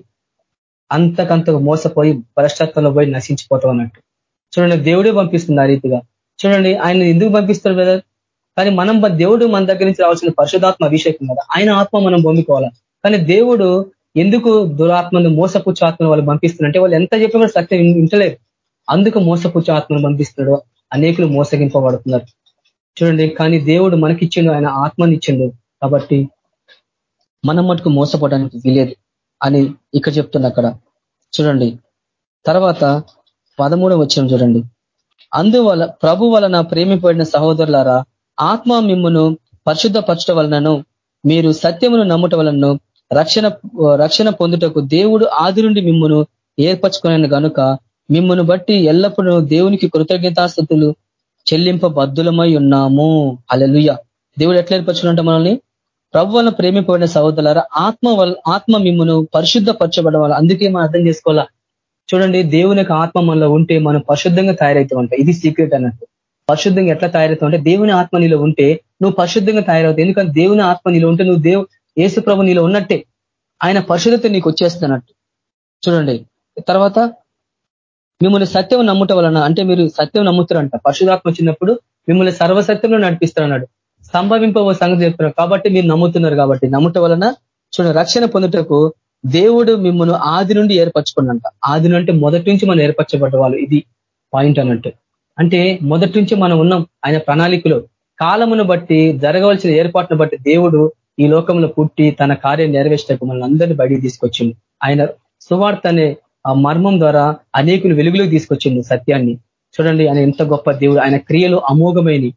అంతకంతకు మోసపోయి భ్రష్టత్వంలో పోయి నశించిపోతాం అన్నట్టు. చూడండి దేవుడే పంపిస్తుంది ఆ రీతిగా. చూడండి ఆయన ఎందుకు పంపిస్తారు కదా కానీ మనం దేవుడు మన దగ్గర నుంచి రావాల్సిన పరిశుధాత్మ అభిషేకం కదా. ఆయన ఆత్మ మనం పొందుకోవాలా? కానీ దేవుడు ఎందుకు దురాత్మను మోసపుచ్చ ఆత్మను వాళ్ళు పంపిస్తున్నారంటే వాళ్ళు ఎంత చెప్పినా సత్యం వింటలేరు అందుకు మోసపుచ్చ ఆత్మను పంపిస్తున్నాడు. అనేకులు మోసగింపబడుతున్నారు. చూడండి కానీ దేవుడు మనకిచ్చిండు ఆయన ఆత్మనిచ్చిండు. కాబట్టి మనం మటుకు మోసపోవడానికి వీలేదు అని ఇక్కడ చెప్తుంది అక్కడ. చూడండి తర్వాత పదమూడవ వచ్చిన చూడండి. అందువల్ల ప్రభు వలన ప్రేమిపడిన సహోదరులారా ఆత్మ మిమ్మును పరిశుద్ధపరచడం వలనను మీరు సత్యమును నమ్ముట వలన రక్షణ రక్షణ పొందుటకు దేవుడు ఆది నుండి మిమ్మును ఏర్పరచుకునే గనుక మిమ్మను బట్టి ఎల్లప్పుడూ దేవునికి కృతజ్ఞతాస్థుతులు చెల్లింపబద్ధులమై ఉన్నాము. అలలుయ దేవుడు ఎట్లా ఏర్పరచుకుంట మనల్ని? ప్రభు వల్ల ప్రేమిపడిన సహోదరులారా ఆత్మ వల్ల ఆత్మ మిమ్మను పరిశుద్ధపరచబడడం వల్ల అందుకే మనం అర్థం చేసుకోవాలా? చూడండి దేవుని ఆత్మ మనలో ఉంటే మనం పరిశుద్ధంగా తయారవుతామంట ఇది సీక్రెట్ అన్నట్టు. పరిశుద్ధంగా ఎట్లా తయారవుతావు అంటే దేవుని ఆత్మ నీలో ఉంటే నువ్వు పరిశుద్ధంగా తయారవుతావు. ఎందుకంటే దేవుని ఆత్మ నీలో ఉంటే నువ్వు దేవు ఏసు ప్రభు నీలో ఉన్నట్టే. ఆయన పరిశుద్ధత నీకు వచ్చేస్తున్నట్టు చూడండి. తర్వాత మిమ్మల్ని సత్యం నమ్ముట వలన అంటే మీరు సత్యం నమ్ముతారంట. పరిశుధాత్మ వచ్చినప్పుడు మిమ్మల్ని సర్వసత్యంలో నడిపిస్తారన్నాడు సంభవింపవ సంగతి చెప్తున్నారు కాబట్టి మీరు నమ్ముతున్నారు కాబట్టి నమ్ముట వలన చూడండి రక్షణ పొందుటకు దేవుడు మిమ్మల్ని ఆది నుండి ఏర్పరచుకున్నంట ఆది అంటే మొదటి నుంచి మనం ఏర్పరచబడ్డ వాళ్ళు ఇది పాయింట్ అన్నట్టు. అంటే మొదటి నుంచి మనం ఉన్నాం ఆయన ప్రణాళికలో. కాలమును బట్టి జరగవలసిన ఏర్పాటును బట్టి దేవుడు ఈ లోకంలో పుట్టి తన కార్యం నెరవేర్చటకు మనల్ని అందరినీ బయటికి తీసుకొచ్చింది ఆయన సువార్త అనే ఆ మర్మం ద్వారా అనేకులు వెలుగులోకి తీసుకొచ్చింది సత్యాన్ని. చూడండి ఆయన ఎంత గొప్ప దేవుడు. ఆయన క్రియలు అమోఘమైనవి.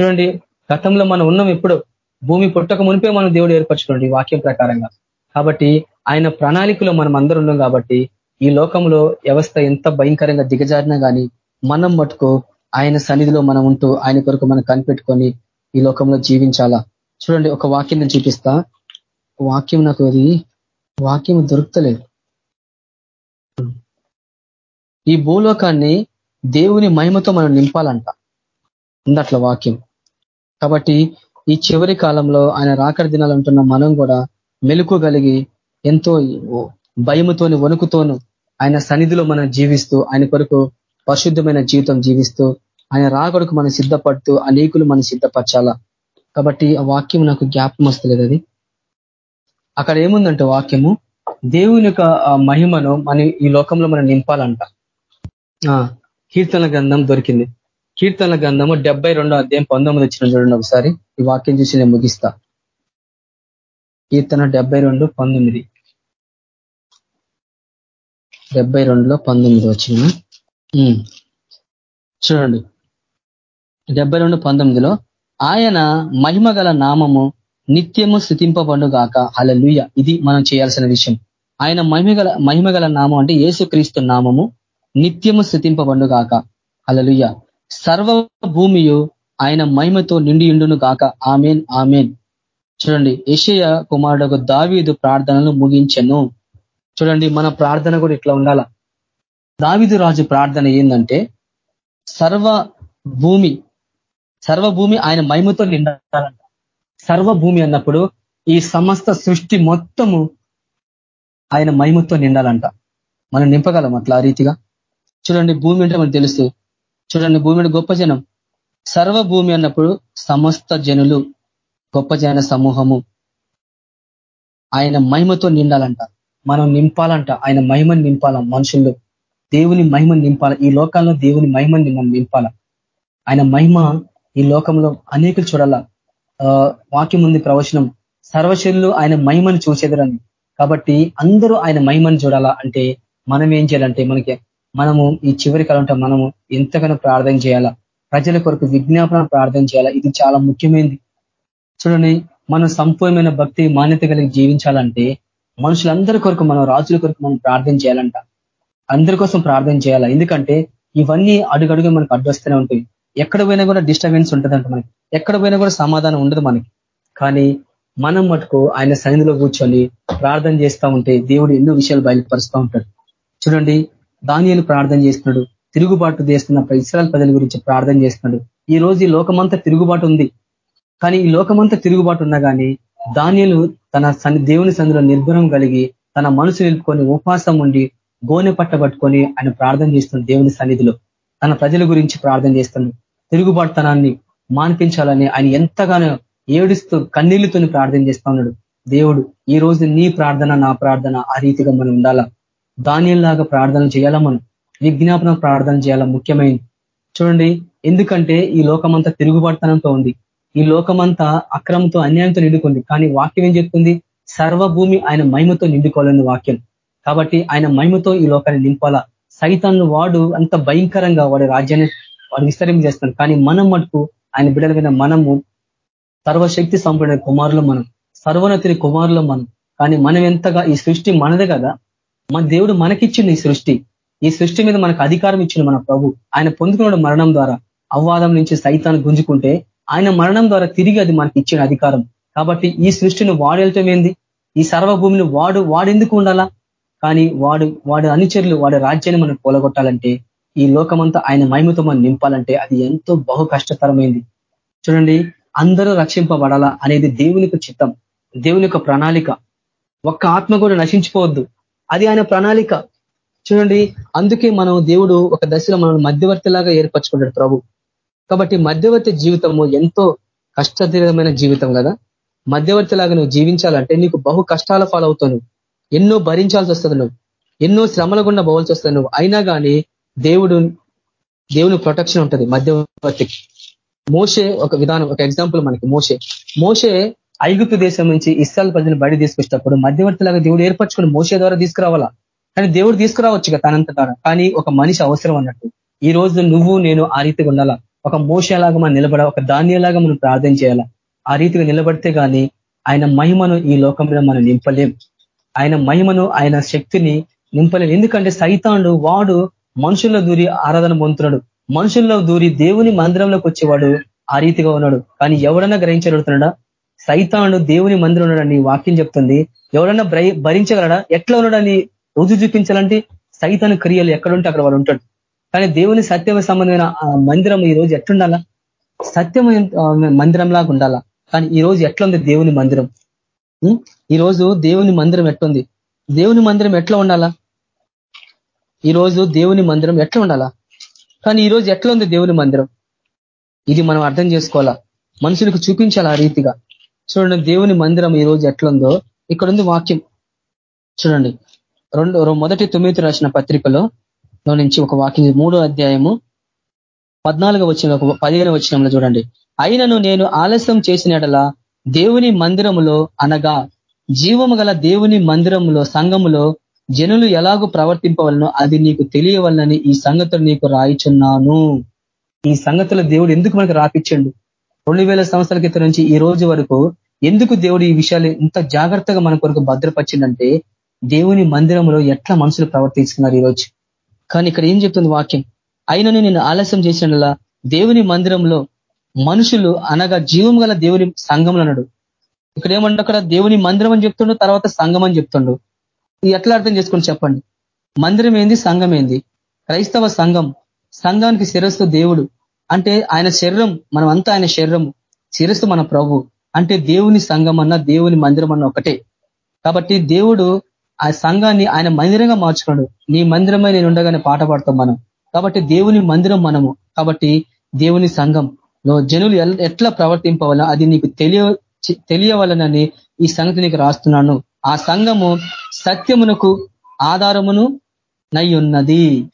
చూడండి గతంలో మనం ఉన్నాం ఎప్పుడు. భూమి పుట్టక మునిపే మనం దేవుడు ఏర్పరచుకోండి వాక్యం ప్రకారంగా. కాబట్టి ఆయన ప్రణాళికలో మనం అందరూ ఉన్నాం కాబట్టి ఈ లోకంలో వ్యవస్థ ఎంత భయంకరంగా దిగజారినా కానీ మనం మటుకు ఆయన సన్నిధిలో మనం ఉంటూ ఆయన కొరకు మనం కనిపెట్టుకొని ఈ లోకంలో జీవించాలా. చూడండి ఒక వాక్యం నేను చూపిస్తా. వాక్యం నాకు అది వాక్యం దొరుకుతలేదు. ఈ భూలోకాన్ని దేవుని మహిమతో మనం నింపాలంట. ఉందట్ల వాక్యం. కాబట్టి ఈ చివరి కాలంలో ఆయన రాకడ దినాలు మనం కూడా మెలుకు కలిగి ఎంతో భయముతోని వణుకుతోను ఆయన సన్నిధిలో మనం జీవిస్తూ ఆయన కొరకు పరిశుద్ధమైన జీవితం జీవిస్తూ ఆయన రాకడకు మనం సిద్ధపడుతూ అనేకులు మనం సిద్ధపరచాలా? కాబట్టి ఆ వాక్యం నాకు జ్ఞాపం వస్తలేదు అది. అక్కడ ఏముందంటే వాక్యము? దేవుని యొక్క మహిమను మన ఈ లోకంలో మనం నింపాలంట. కీర్తన గ్రంథం దొరికింది. కీర్తన గ్రంథము డెబ్బై రెండో అధ్యాయం పంతొమ్మిది వచ్చిన చూడండి ఒకసారి. ఈ వాక్యం చూసి నేను ముగిస్తా. కీర్తన డెబ్బై రెండు పంతొమ్మిది. డెబ్బై రెండులో పంతొమ్మిది వచ్చిన చూడండి. డెబ్బై రెండు పంతొమ్మిదిలో ఆయన మహిమ నామము నిత్యము స్థుతింపబడుగాక అలలుయ ఇది మనం చేయాల్సిన విషయం. ఆయన మహిమగల మహిమగల నామం అంటే ఏసుక్రీస్తు నామము. నిత్యము స్థుతింపబడుగాక అలలుయ్య సర్వ భూమియు ఆయన మహిమతో నిండియుండును గాక. Amen amen. చూడండి ఏషయ కుమారుడు దావీదు ప్రార్థనలు ముగించెను. చూడండి మన ప్రార్థన కూడా ఇట్లా ఉండాల. దావిదు రాజు ప్రార్థన ఏంటంటే సర్వ భూమి సర్వభూమి ఆయన మహిమతో నిండాలంట. సర్వభూమి అన్నప్పుడు ఈ సమస్త సృష్టి మొత్తము ఆయన మహిమతో నిండాలంట. మనం నింపగలం అట్లా రీతిగా? చూడండి భూమి అంటే మనకు తెలుసు. చూడండి భూమి అంటే గొప్ప జనం. సర్వభూమి అన్నప్పుడు సమస్త జనులు గొప్ప జన సమూహము. ఆయన మహిమతో నిండాలంట. మనం నింపాలంట. ఆయన మహిమని నింపాల మనుషుల్లో. దేవుని మహిమని నింపాల. ఈ లోకాల్లో దేవుని మహిమని మనం నింపాల. ఆయన మహిమ ఈ లోకంలో అనేకులు చూడాల. వాక్యం ఉంది ప్రవచనం. సర్వశైలు ఆయన మహిమను చూసేదరని. కాబట్టి అందరూ ఆయన మహిమను చూడాలా అంటే మనం ఏం చేయాలంటే మనకి మనము ఈ చివరి కాలంలో మనము ఎంతగానో ప్రార్థన చేయాలా? ప్రజల కొరకు విజ్ఞాపన ప్రార్థన చేయాలా? ఇది చాలా ముఖ్యమైనది. చూడండి మనం సంపూర్ణమైన భక్తి మాన్యత కలిగి జీవించాలంటే మనుషులందరి కొరకు మనం రాజుల కొరకు మనం ప్రార్థన చేయాలంట. అందరి కోసం ప్రార్థన చేయాలా? ఎందుకంటే ఇవన్నీ అడుగడుగు మనకు అడ్డొస్తూనే ఉంటాయి. ఎక్కడ పోయినా కూడా డిస్టర్బెన్స్ ఉంటుందంట మనకి. ఎక్కడ పోయినా కూడా సమాధానం ఉండదు మనకి. కానీ మనం మటుకు ఆయన సన్నిధిలో కూర్చొని ప్రార్థన చేస్తూ ఉంటే దేవుడు ఎన్నో విషయాలు బయలుపరుస్తూ ఉంటాడు. చూడండి దానియలు ప్రార్థన చేస్తున్నాడు. తిరుగుబాటు చేస్తున్న ఇస్రాయల్ ప్రజల గురించి ప్రార్థన చేస్తున్నాడు. ఈ రోజు ఈ లోకమంతా తిరుగుబాటు ఉంది. కానీ ఈ లోకమంతా తిరుగుబాటు ఉన్నా కానీ దానియలు తన దేవుని సంధిలో నిర్భరం కలిగి తన మనసు నిలుపుకొని ఉపవాసం ఉండి గోనె పట్టబట్టుకొని ఆయన ప్రార్థన చేస్తున్నాడు దేవుని సన్నిధిలో. తన ప్రజల గురించి ప్రార్థన చేస్తున్నాడు. తిరుగుబాటుతనాన్ని మాన్పించాలని ఆయన ఎంతగానో ఏడుస్తూ కన్నీళ్ళతో ప్రార్థన చేస్తా ఉన్నాడు. దేవుడు ఈ రోజు నీ ప్రార్థన నా ప్రార్థన ఆ రీతిగా మనం ఉండాలా? దానిలాగా ప్రార్థన చేయాలా మనం? విజ్ఞాపన ప్రార్థన చేయాలా ముఖ్యమైనది చూడండి ఎందుకంటే ఈ లోకమంతా తిరుగుబడతనంతో ఉంది. ఈ లోకమంతా అక్రమంతో అన్యాయంతో నిండుకుంది. కానీ వాక్యం ఏం చెప్తుంది? సర్వభూమి ఆయన మహిమతో నిండుకోవాలని వాక్యం. కాబట్టి ఆయన మహిమతో ఈ లోకాన్ని నింపాలా? సైతాన్ని వాడు అంత భయంకరంగా వాడి రాజ్యాన్ని వాడు విస్తరింపజేస్తున్నాడు కానీ మనం మటుకు ఆయన బిడ్డలమైన మనము సర్వశక్తి సంపూర్ణ కుమారులు మనం. సర్వోన్నతిని కుమారులు మనం. కానీ మనం ఎంతగా ఈ సృష్టి మనదే కదా? మన దేవుడు మనకిచ్చింది ఈ సృష్టి. ఈ సృష్టి మీద మనకు అధికారం ఇచ్చింది మన ప్రభు. ఆయన పొందుకున్న మరణం ద్వారా. అవ్వాదం నుంచి సైతాన్ని గుంజుకుంటే ఆయన మరణం ద్వారా తిరిగి అది మనకి ఇచ్చిన అధికారం. కాబట్టి ఈ సృష్టిని వాడేయటం ఏంది? ఈ సర్వభూమిని వాడు వాడెందుకు ఉండాలా? కానీ వాడు వాడు అనుచరులు వాడి రాజ్యాన్ని మనం పోలగొట్టాలంటే ఈ లోకమంతా ఆయన మహిమతో మనం నింపాలంటే అది ఎంతో బహు కష్టతరమైంది. చూడండి అందరూ రక్షింపబడాలా అనేది దేవునికి చిత్తం దేవుని యొక్క ప్రణాళిక. ఒక్క ఆత్మ కూడా నశించిపోవద్దు. అది ఆయన ప్రణాళిక. చూడండి అందుకే మనం దేవుడు ఒక దశలో మనం మధ్యవర్తిలాగా ఏర్పరచుకుంటాడు ప్రభు. కాబట్టి మధ్యవర్తి జీవితము ఎంతో కష్టతీరమైన జీవితం కదా. మధ్యవర్తిలాగా నువ్వు జీవించాలంటే నీకు బహు కష్టాల పాలవుతావు ఎన్నో భరించాల్సి వస్తుంది నువ్వు. ఎన్నో శ్రమల గుండా పోవాల్సి వస్తుంది నువ్వు. అయినా కానీ దేవుడు దేవుని ప్రొటెక్షన్ ఉంటుంది మధ్యవర్తికి. మోసే ఒక విధానం ఒక ఎగ్జాంపుల్ మనకి. మోసే మోసే ఐగుప్తు దేశం నుంచి ఇస్సాల్ ప్రజలు బయట తీసుకొచ్చేటప్పుడు మధ్యవర్తిలాగా దేవుడు ఏర్పరచుకుని మోసే ద్వారా తీసుకురావాలా? కానీ దేవుడు తీసుకురావచ్చు తనంత ద్వారా కానీ ఒక మనిషి అవసరం అన్నట్టు. ఈ రోజు నువ్వు నేను ఆ రీతిగా ఉండాలా? ఒక మోసలాగా మనం నిలబడ ఒక ధాన్యలాగా మనం ప్రార్థన చేయాలా? ఆ రీతిగా నిలబడితే కానీ ఆయన మహిమను ఈ లోకం మీద మనం నింపలేం. ఆయన మహిమను ఆయన శక్తిని నింపలేం. ఎందుకంటే సైతాండు వాడు మనుషుల్లో దూరి ఆరాధన పొందుతున్నాడు. మనుషుల్లో దూరి దేవుని మందిరంలోకి వచ్చేవాడు ఆ రీతిగా ఉన్నాడు. కానీ ఎవడన్నా గ్రహించగలుగుతున్నాడా సైతాను దేవుని మందిరం ఉన్నాడని వాక్యం చెప్తుంది. ఎవరన్నా భరించగలడా? ఎట్లా ఉన్నాడని రుజు చూపించాలంటే సైతాను క్రియలు ఎక్కడుంటే అక్కడ వాడు ఉంటాడు. కానీ దేవుని సత్యమ సంబంధమైన మందిరం ఈ రోజు ఎట్లుండాలా? సత్యం మందిరం లాగా ఉండాలా? కానీ ఈ రోజు ఎట్లుంది దేవుని మందిరం? ఈ రోజు దేవుని మందిరం ఎట్లుంది? దేవుని మందిరం ఎట్లా ఉండాలా? ఈ రోజు దేవుని మందిరం ఎట్లా ఉండాలా? కానీ ఈ రోజు ఎట్లా ఉంది దేవుని మందిరం? ఇది మనం అర్థం చేసుకోవాలా? మనుషులకు చూపించాలి ఆ రీతిగా? చూడండి దేవుని మందిరం ఈ రోజు ఎట్లుందో. ఇక్కడ ఉంది వాక్యం. చూడండి రెండు మొదటి తొమ్మిది రాసిన పత్రికలో నుంచి ఒక వాక్యం మూడో అధ్యాయము పద్నాలుగు వచ్చిన ఒక పదిహేను వచ్చినంలో చూడండి. అయినను నేను ఆలస్యం చేసినట్లా దేవుని మందిరములో అనగా జీవము గల దేవుని మందిరములో సంఘములో జనులు ఎలాగో ప్రవర్తింపవలనో అది నీకు తెలియవలనని ఈ సంగతులు నీకు రాయిచున్నాను. ఈ సంగతులు దేవుడు ఎందుకు మనకు రాపించండు రెండు వేల సంవత్సరాల క్రితం నుంచి ఈ రోజు వరకు ఎందుకు దేవుడు ఈ విషయాలు ఇంత జాగ్రత్తగా మన కొరకు భద్రపరిచిందంటే దేవుని మందిరంలో ఎట్లా మనుషులు ప్రవర్తిస్తున్నారు ఈరోజు? కానీ ఇక్కడ ఏం చెప్తుంది వాక్యం? అయినని నేను ఆలస్యం చేసినలా దేవుని మందిరంలో మనుషులు అనగా జీవం గల దేవుని సంఘంలో అన్నాడు. ఇక్కడ ఏమన్నా అక్కడ? దేవుని మందిరం అని చెప్తుండో తర్వాత సంఘం అని చెప్తుండు. ఎట్లా అర్థం చేసుకొని చెప్పండి? మందిరం ఏంది? సంఘం ఏంది? క్రైస్తవ సంఘం. సంఘానికి శిరస్సు దేవుడు. అంటే ఆయన శరీరం మనం ఆయన శరీరము శిరస్సు మన ప్రభు. అంటే దేవుని సంఘం అన్న దేవుని మందిరం అన్న ఒకటే. కాబట్టి దేవుడు ఆ సంఘాన్ని ఆయన మందిరంగా మార్చుకున్నాడు. నీ మందిరమై నేను ఉండగానే పాట పాడతాం మనం. కాబట్టి దేవుని మందిరం మనము. కాబట్టి దేవుని సంఘం. జనులు ఎట్లా ప్రవర్తింపవాలో అది నీకు తెలియ తెలియవలనని ఈ సంగతి నీకు రాస్తున్నాను. ఆ సంఘము సత్యమునకు ఆధారమును నై ఉన్నది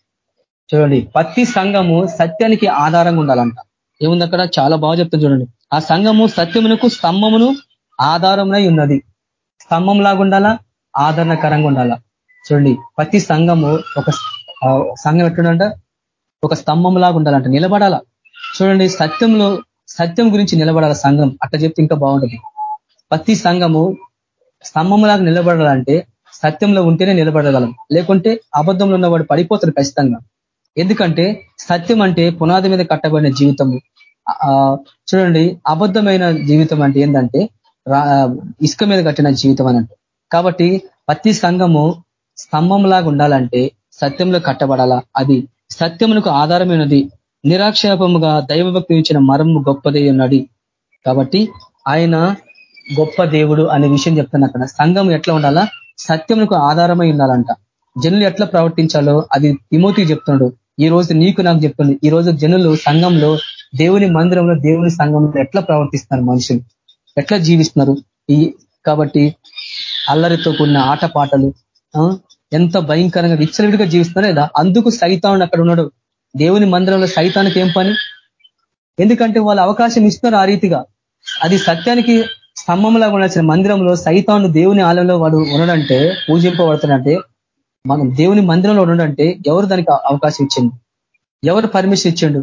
చూడండి ప్రతి సంఘము సత్యానికి ఆధారంగా ఉండాలంట. ఏముంది అక్కడ? చాలా బాగా చెప్తాను చూడండి. ఆ సంఘము సత్యమునకు స్తంభమును ఆధారమునై ఉన్నది. స్తంభం లాగా ఉండాలా? ఆదరణకరంగా ఉండాలా? చూడండి ప్రతి సంఘము ఒక సంఘం ఎట్లుండంట ఒక స్తంభం లాగా ఉండాలంట. నిలబడాలా? చూడండి సత్యంలో సత్యం గురించి నిలబడాల సంఘం? అట్లా చెప్తే ఇంకా బాగుంటుంది. ప్రతి సంఘము స్తంభంలాగా నిలబడాలంటే సత్యంలో ఉంటేనే నిలబడగలం. లేకుంటే అబద్ధంలో ఉన్నవాడు పడిపోతాడు ఖచ్చితంగా. ఎందుకంటే సత్యం అంటే పునాది మీద కట్టబడిన జీవితము. చూడండి అబద్ధమైన జీవితం అంటే ఏంటంటే ఇసుక మీద కట్టిన జీవితం అన్నట్టు కాబట్టి ప్రతి సంఘము స్తంభంలాగా ఉండాలంటే సత్యంలో కట్టబడాలా? అది సత్యమునకు ఆధారమైనది. నిరాక్షేపముగా దైవభక్తి ఇచ్చిన మరము గొప్పదే ఉన్నది కాబట్టి ఆయన గొప్ప దేవుడు అనే విషయం చెప్తాను అక్కడ. సంఘం ఎట్లా ఉండాలా? సత్యమునకు ఆధారమై ఉండాలంట. జనులు ఎట్లా ప్రవర్తించాలో అది తిమోతి చెప్తున్నాడు. ఈ రోజు నీకు నాకు చెప్తుంది. ఈ రోజు జనులు సంఘంలో దేవుని మందిరంలో దేవుని సంఘంలో ఎట్లా ప్రవర్తిస్తున్నారు మనుషులు? ఎట్లా జీవిస్తున్నారు? ఈ కాబట్టి అల్లరితో కూడిన ఆటపాటలు ఎంత భయంకరంగా విచ్చలవిడిగా జీవిస్తున్నారు లేదా? అందుకు సైతాను అక్కడ ఉన్నాడు. దేవుని మందిరంలో సైతానికి ఏం పని? ఎందుకంటే వాళ్ళు అవకాశం ఇస్తున్నారు ఆ రీతిగా. అది సత్యానికి స్తంభంలాగా ఉండాల్సిన మందిరంలో సైతాను దేవుని ఆలయంలో వాడు ఉండడంటే పూజింపబడుతున్నంటే మనం దేవుని మందిరంలో ఉండంటే ఎవరు దానికి అవకాశం ఇచ్చింది ఎవరు పర్మిషన్ ఇచ్చిండు?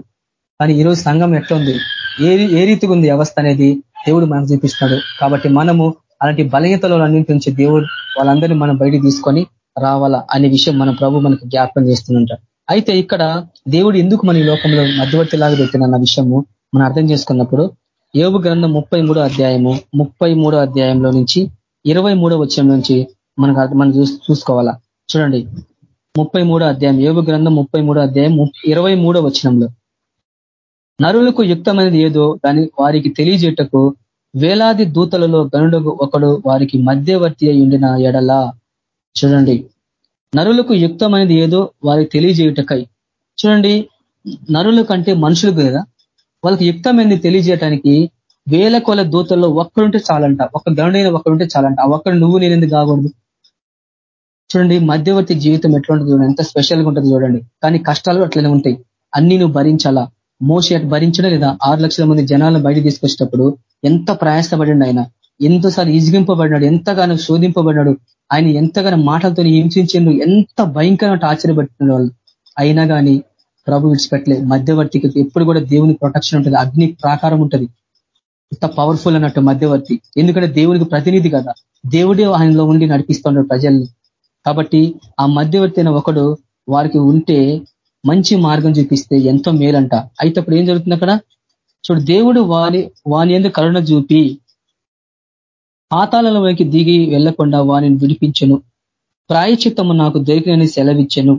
కానీ ఈరోజు సంఘం ఎట్లా ఉంది? ఏ ఏ రీతిగా ఉంది వ్యవస్థ అనేది దేవుడు మనకు చూపిస్తున్నాడు. కాబట్టి మనము అలాంటి బలహీతలో అన్నింటి నుంచి దేవుడు వాళ్ళందరినీ మనం బయటికి తీసుకొని రావాలా అనే విషయం మన ప్రభు మనకు జ్ఞాపకం చేస్తుందంట అయితే ఇక్కడ దేవుడు ఎందుకు మన ఈ లోకంలో మధ్యవర్తిలాగా పెట్టిన విషయము మనం అర్థం చేసుకున్నప్పుడు యోగు గ్రంథం ముప్పై అధ్యాయము ముప్పై అధ్యాయంలో నుంచి ఇరవై మూడో నుంచి మనకు మనం చూసుకోవాలా? చూడండి. ముప్పై అధ్యాయం యోగ గ్రంథం ముప్పై అధ్యాయం ఇరవై మూడో వచనంలో. నరులకు యుక్తమైనది ఏదో దాని వారికి తెలియజేటకు వేలాది దూతలలో గనుడు ఒకడు వారికి మధ్యవర్తి అయి ఉండిన ఎడలా. చూడండి. నరులకు యుక్తమైనది ఏదో వారికి తెలియజేయుటకై. చూడండి. నరుల కంటే మనుషులు కదా వాళ్ళకి యుక్తమైనది తెలియజేయటానికి వేల కొల దూతల్లో ఒక్కడుంటే చాలంట. ఒక గనుడైన ఒక్కడుంటే చాలంట. ఆ ఒక్కడు నువ్వు నేనేది కాకూడదు? చూడండి మధ్యవర్తి జీవితం ఎట్లా ఉంటుంది చూడండి ఎంత స్పెషల్గా ఉంటుంది చూడండి. కానీ కష్టాలు అట్లనే ఉంటాయి. అన్ని నువ్వు భరించాలా? మోసి అటు భరించడం లేదా ఆరు లక్షల మంది జనాలను బయట తీసుకొచ్చేటప్పుడు ఎంత ప్రయాసపడిండు ఆయన? ఎంతోసారి ఇజిగింపబడినాడు ఎంతగానో శోధింపబడినాడు. ఆయన ఎంతగానో మాటలతో హింసించిండు ఎంత భయంకరంగా ఆశ్చర్యపడుతున్నాడు వాళ్ళు. అయినా కానీ ప్రభు విడిచిపెట్టలే. మధ్యవర్తికి ఎప్పుడు కూడా దేవుని ప్రొటెక్షన్ ఉంటుంది. అగ్ని ప్రాకారం ఉంటుంది. ఇంత పవర్ఫుల్ అన్నట్టు మధ్యవర్తి. ఎందుకంటే దేవునికి ప్రతినిధి కదా. దేవుడే ఆయనలో ఉండి నడిపిస్తున్నాడు ప్రజల్ని. కాబట్టి ఆ మధ్యవర్తి అయిన ఒకడు వారికి ఉంటే మంచి మార్గం చూపిస్తే ఎంతో మేలంట. అయితే అప్పుడు ఏం జరుగుతుంది అక్కడ? చూడు దేవుడు వారి వాని ఎందుకు కరుణ చూపి పాతాలలోకి దిగి వెళ్ళకుండా వానిని విడిపించను. ప్రాయచిత్తము నాకు దొరికినని సెలవిచ్చను.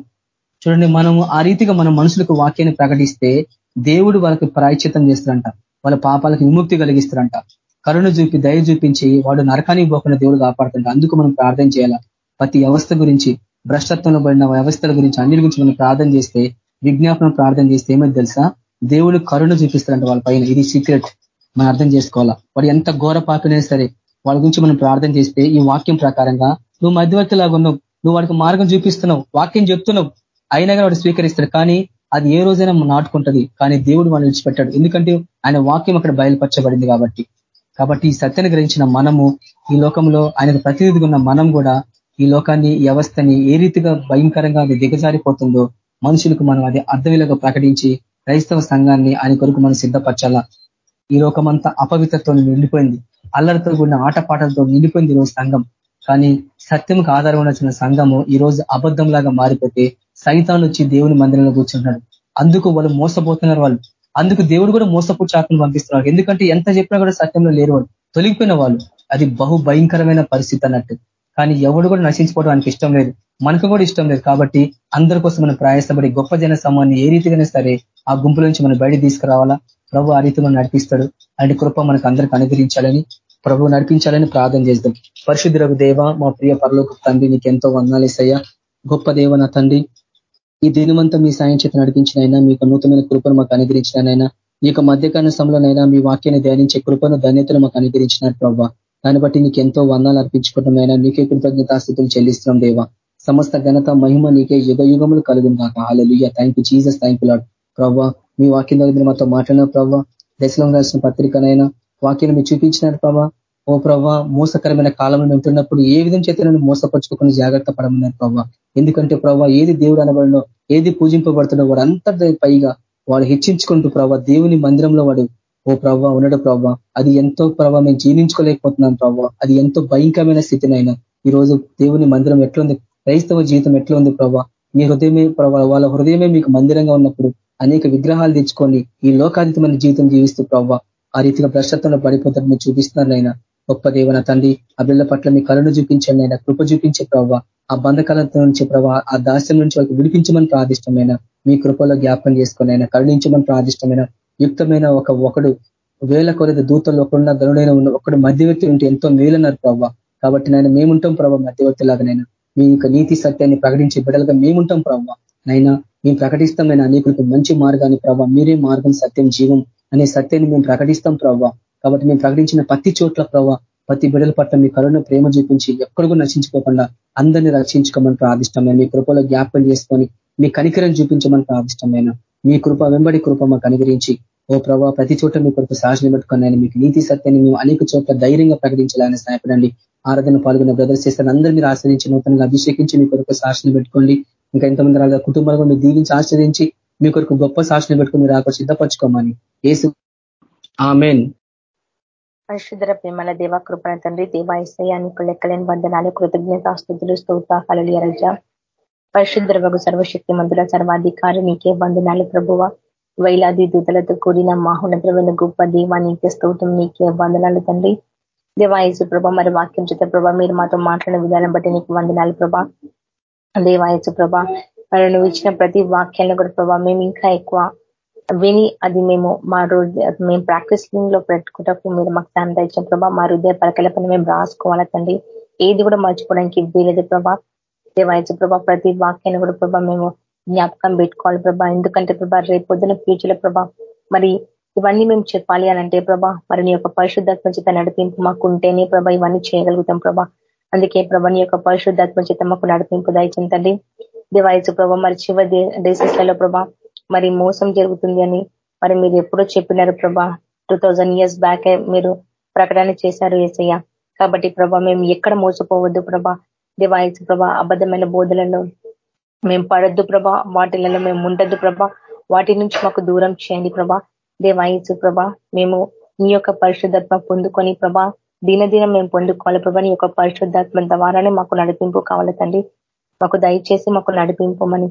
చూడండి మనము ఆ రీతిగా మన మనుషులకు వాక్యాన్ని ప్రకటిస్తే దేవుడు వాళ్ళకి ప్రాయచిత్తం చేస్తారంట వాళ్ళ పాపాలకు విముక్తి కలిగిస్తారంట కరుణ చూపి దయ చూపించి వాడు నరకానికి పోకుండా దేవుడు కాపాడుతుంట అందుకు మనం ప్రార్థన చేయాలా? ప్రతి వ్యవస్థ గురించి భ్రష్టత్వంలో పడిన వ్యవస్థల గురించి అన్నిటి గురించి మనం ప్రార్థన చేస్తే విజ్ఞాపనం ప్రార్థన చేస్తే ఏమైంది తెలుసా? దేవుడు కరుణ చూపిస్తారంట వాళ్ళ పైన. ఇది సీక్రెట్ మనం అర్థం చేసుకోవాలా? వాడు ఎంత ఘోర పాపినా సరే వాళ్ళ గురించి మనం ప్రార్థన చేస్తే ఈ వాక్యం ప్రకారంగా నువ్వు మధ్యవర్తి లాగా ఉన్నావు. నువ్వు వాడికి మార్గం చూపిస్తున్నావు. వాక్యం చెప్తున్నావు. అయినా కానీ వాడు స్వీకరిస్తాడు. కానీ అది ఏ రోజైనా నాటుకుంటది. కానీ దేవుడు వాళ్ళు విడిచిపెట్టాడు. ఎందుకంటే ఆయన వాక్యం అక్కడ బయలుపరచబడింది కాబట్టి. కాబట్టి ఈ సత్యను గ్రహించిన మనము ఈ లోకంలో ఆయనకు ప్రతినిధిగా ఉన్న మనం కూడా ఈ లోకాన్ని వ్యవస్థని ఏ రీతిగా భయంకరంగా అది దిగజారిపోతుందో మనుషులకు మనం అది అర్థవిలుగా ప్రకటించి క్రైస్తవ సంఘాన్ని ఆయన కొరకు మనం సిద్ధపరచాలా? ఈ లోకమంతా అపవిత్రతో నిండిపోయింది. అల్లరితో కూడిన ఆటపాటలతో నిండిపోయింది ఈరోజు సంఘం. కానీ సత్యంకు ఆధారం వచ్చిన సంఘము ఈ రోజు అబద్ధంలాగా మారిపోతే సైతాన్ వచ్చి దేవుని మందిరంలో కూర్చుంటున్నాడు. అందుకు వాళ్ళు మోసపోతున్నారు వాళ్ళు. అందుకు దేవుడు కూడా మోసపు చాకులు పంపిస్తున్నారు. ఎందుకంటే ఎంత చెప్పినా కూడా సత్యంలో లేరు వాళ్ళు. తొలగిపోయిన వాళ్ళు. అది బహు భయంకరమైన పరిస్థితి అన్నట్టు. కానీ ఎవడు కూడా నశించుకోవడం ఆయనకి ఇష్టం లేదు. మనకు కూడా ఇష్టం లేదు కాబట్టి అందరి కోసం మనం ప్రయాసపడి గొప్ప జన సమూహాన్ని ఏ రీతిగానే సరే ఆ గుంపుల నుంచి మనం బయట తీసుకురావాలా? ప్రభు ఆ రీతి మనం నడిపిస్తాడు. అలాంటి కృప మనకు అందరికి అనుగ్రహించాలని ప్రభు నడిపించాలని ప్రార్థన చేద్దాం. పరిశుద్ధులకు దేవ మా ప్రియ పరలోకి తండ్రి నీకు ఎంతో వందాలేసయ్యా గొప్ప దేవ నా తండ్రి ఈ దినమంతా మీ సాయం చేత నడిపించినైనా మీకు నూతనమైన కృపను మాకు అనుగ్రహించినైనా ఈ యొక్క మధ్యకాల సమయంలోనైనా మీ వాక్యాన్ని ధ్యానించే కృపను ధన్యతను మాకు అనుగ్రహించినారు ప్రభావ దాన్ని బట్టి నీకు ఎంతో వందాలు అర్పించుకుంటున్నాయినా నీకే కృతజ్ఞతాస్థితులు చెల్లిస్తున్నాం దేవా. సమస్త ఘనత మహిమ నీకే యుగ యుగములు కలుగును కాక hallelujah thank you Jesus thank you Lord ప్రవ్వా మీ వాక్యం దగ్గర మాతో మాట్లాడిన ప్రవ్వా. దశలో రాసిన పత్రికనైనా వాక్యం మీరు చూపించినారు ప్రభా ఓ ప్రభా మోసకరమైన కాలంలో ఉంటున్నప్పుడు ఏ విధం చేత నన్ను మోసపరుచుకోకుండా జాగ్రత్త పడమన్నారు ప్రభావ ఎందుకంటే ప్రభా ఏది దేవుడు అనబడినో ఏది పూజింపబడుతున్నో వాడు అంతటి పైగా వాడు హెచ్చించుకుంటూ ప్రభావ దేవుని మందిరంలో వాడు ఓ ప్రవ్వ ఉన్నాడు ప్రవ్వ అది ఎంతో ప్రభావ మేము జీర్ణించుకోలేకపోతున్నాం ప్రవ్వ అది ఎంతో భయంకరమైన స్థితినైనా. ఈ రోజు దేవుని మందిరం ఎట్లుంది? క్రైస్తవ జీవితం ఎట్లా ఉంది ప్రభావ మీ హృదయమే ప్రభావ వాళ్ళ హృదయమే మీకు మందిరంగా ఉన్నప్పుడు అనేక విగ్రహాలు తెచ్చుకొని ఈ లోకాతీతమైన జీవితం జీవిస్తూ ప్రభావ ఆ రీతిగా భ్రష్టత్వంలో పడిపోతారు మీరు చూపిస్తున్నారు అయినా గొప్ప దేవన తండ్రి ఆ బిళ్ళ పట్ల మీ కరుణ చూపించండి అయినా కృప చూపించే ప్రభావ ఆ బంధకాలతో నుంచి ప్రభావ ఆ దాస్యం నుంచి వాళ్ళకి విడిపించమని ప్రాదిష్టమైన మీ కృపలో జ్ఞాపకం చేసుకుని అయినా కరుణించమని ప్రాదిష్టమైన యుక్తమైన ఒక ఒకడు వేల కొలది దూతలు ఒకడున్న గనుడైన ఉన్న ఒకడు మధ్యవర్తి ఉంటే ఎంతో మేలన్నారు ప్రభావ కాబట్టి నాయన మేముంటాం ప్రభావ మధ్యవర్తి లాగానైనా మీ యొక్క నీతి సత్యాన్ని ప్రకటించే బిడ్డలుగా మేముంటాం ప్రభావ నైనా మేము ప్రకటిస్తామైన అనేకులకు మంచి మార్గాన్ని ప్రభావ మీరే మార్గం సత్యం జీవం అనే సత్యాన్ని మేము ప్రకటిస్తాం ప్రభావ కాబట్టి మేము ప్రకటించిన ప్రతి చోట్ల ప్రభావ ప్రతి బిడ్డల పట్ల మీ కరుణ ప్రేమ చూపించి ఎక్కడికో నశించుకోకుండా అందరినీ రక్షించుకోమని ప్రార్థిష్టమైన మీ కృపలో జ్ఞాపకం చేసుకొని మీ కనికరం చూపించమని ప్రార్థిష్టమైన మీ కృప వెంబడి కృప మాకు అనుగ్రహించి. ఓ ప్రభావ ప్రతి చోట మీ కొరకు సాహసం పెట్టుకున్నాను మీకు నీతి సత్యాన్ని మేము అనేక చోట్ల ధైర్యంగా ప్రకటించాలని సహాయపడండి ఆరాధన పాల్గొన్న బ్రదర్స్ చేస్తారు అందరూ మీరు ఆశ్రయించి నూతనంగా అభిషేకించి మీ కొరకు సాహసం పెట్టుకోండి. ఇంకా ఎంతమంది రాలేదు కుటుంబాలు మీరు దీవించి ఆశ్రయించి మీ కొరకు గొప్ప సాక్షిని పెట్టుకుని మీరు ఆకు సిద్ధపరచుకోమని. ఏసు ఆమెన్. పరిశుద్ర ప్రేమల దేవ కృపణ తండ్రి దేవాయసయానికి లెక్కలేని బంధనాలు కృతజ్ఞత స్థుతులు స్తోత్రాలు. ఎరజ రజ సర్వశక్తి మందుల సర్వాధికారి నీకే వందనాలు ప్రభువ. వైలాది దూతలతో కూడిన మాహునద్రమైన గొప్ప దీవా నీకే స్తోత్రం నీకే వందనాలు తండ్రి. దేవాయసు ప్రభ మరి వాక్యం చేత ప్రభ మీరు మాతో మాట్లాడిన విధానం బట్టి నీకు వందనాలు ప్రభా. దేవాయసు ప్రభ మరి నువ్వు ఇచ్చిన ప్రతి వాక్యాలను కూడా ప్రభా మేము ఇంకా ఎక్కువ విని అది మేము మా మేము ప్రాక్టీస్లో పెట్టుకుంటూ మీరు మాకు సాయం ఇచ్చిన ప్రభా. మా హృదయ పలకల పని మేము రాసుకోవాలి తండ్రి. ఏది కూడా మర్చిపోవడానికి వీలేదు ప్రభా దేవాయచు ప్రభా ప్రతి వాక్యాన్ని కూడా ప్రభా మేము జ్ఞాపకం పెట్టుకోవాలి ప్రభా. ఎందుకంటే ప్రభా రేపు పొద్దున ఫ్యూచర్ ప్రభా మరి ఇవన్నీ మేము చెప్పాలి అనంటే ప్రభా మరి నీ యొక్క పరిశుద్ధాత్మ చేత నడిపింపు మాకు ఉంటేనే ప్రభా ఇవన్నీ చేయగలుగుతాం ప్రభా. అందుకే ప్రభా నీ యొక్క పరిశుద్ధాత్మ చేత మాకు నడిపింపు దయచిందండి దివాయచు ప్రభా మరి చివరి డేసెస్లలో ప్రభా మరి మోసం జరుగుతుంది అని మరి మీరు ఎప్పుడో చెప్పినారు ప్రభా. టూ ఇయర్స్ బ్యాక్ మీరు ప్రకటన చేశారు ఏసయ్య. కాబట్టి ప్రభా మేము ఎక్కడ మోసపోవద్దు ప్రభా. దివాయచు ప్రభా అబద్ధమైన బోధలలో మేము పడద్దు ప్రభా వాటిలలో మేము ఉండద్దు ప్రభా వాటి నుంచి మాకు దూరం చేయండి ప్రభా. దేవాయసు ప్రభా మేము నీ యొక్క పరిశుద్ధాత్మ పొందుకొని ప్రభా దినదినం మేము పొందుకోవాలి ప్రభా నీ యొక్క పరిశుద్ధాత్మ ద్వారానే మాకు నడిపింపు కావాలి తండ్రి. మాకు దయచేసి మాకు నడిపింపమని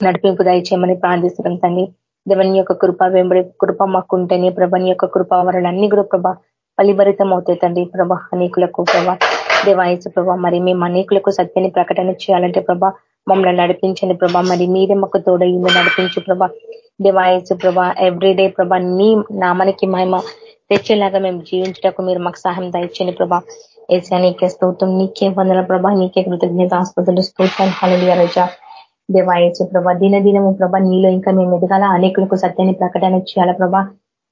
నడిపింపు దయచేయమని ప్రార్థిస్తున్నాం తండ్రి. దేవని యొక్క కృప వెంబడి కృప మాకు ఉంటేనే ప్రభని యొక్క కృప అన్ని కూడా ప్రభ ఫలిభరితం అవుతాయి తండ్రి ప్రభ అనేకులకు ప్రభా. దేవాయసు ప్రభా మరి మేము అనేకులకు సత్యాన్ని ప్రకటన చేయాలంటే ప్రభా మమ్మల్ని నడిపించండి ప్రభా మరి మీరే మాకు తోడయ్యింది నడిపించు ప్రభా. దేవాయసు ప్రభా ఎవ్రీడే ప్రభా నీ నామానికి మహిమ తెచ్చేలాగా మేము జీవించటకు మీరు మాకు సహాయం దయచండి ప్రభా. ఏసా నీకే స్తోత్రం నీకే వందల ప్రభా నీకే కృతజ్ఞత ఆస్పత్రులు స్తోత్రాలు హళలియ రజ. దేవాయసు ప్రభా దినదినము ప్రభా నీలో ఇంకా మేము ఎదగాల? అనేకులకు సత్యాన్ని ప్రకటన చేయాలా ప్రభా?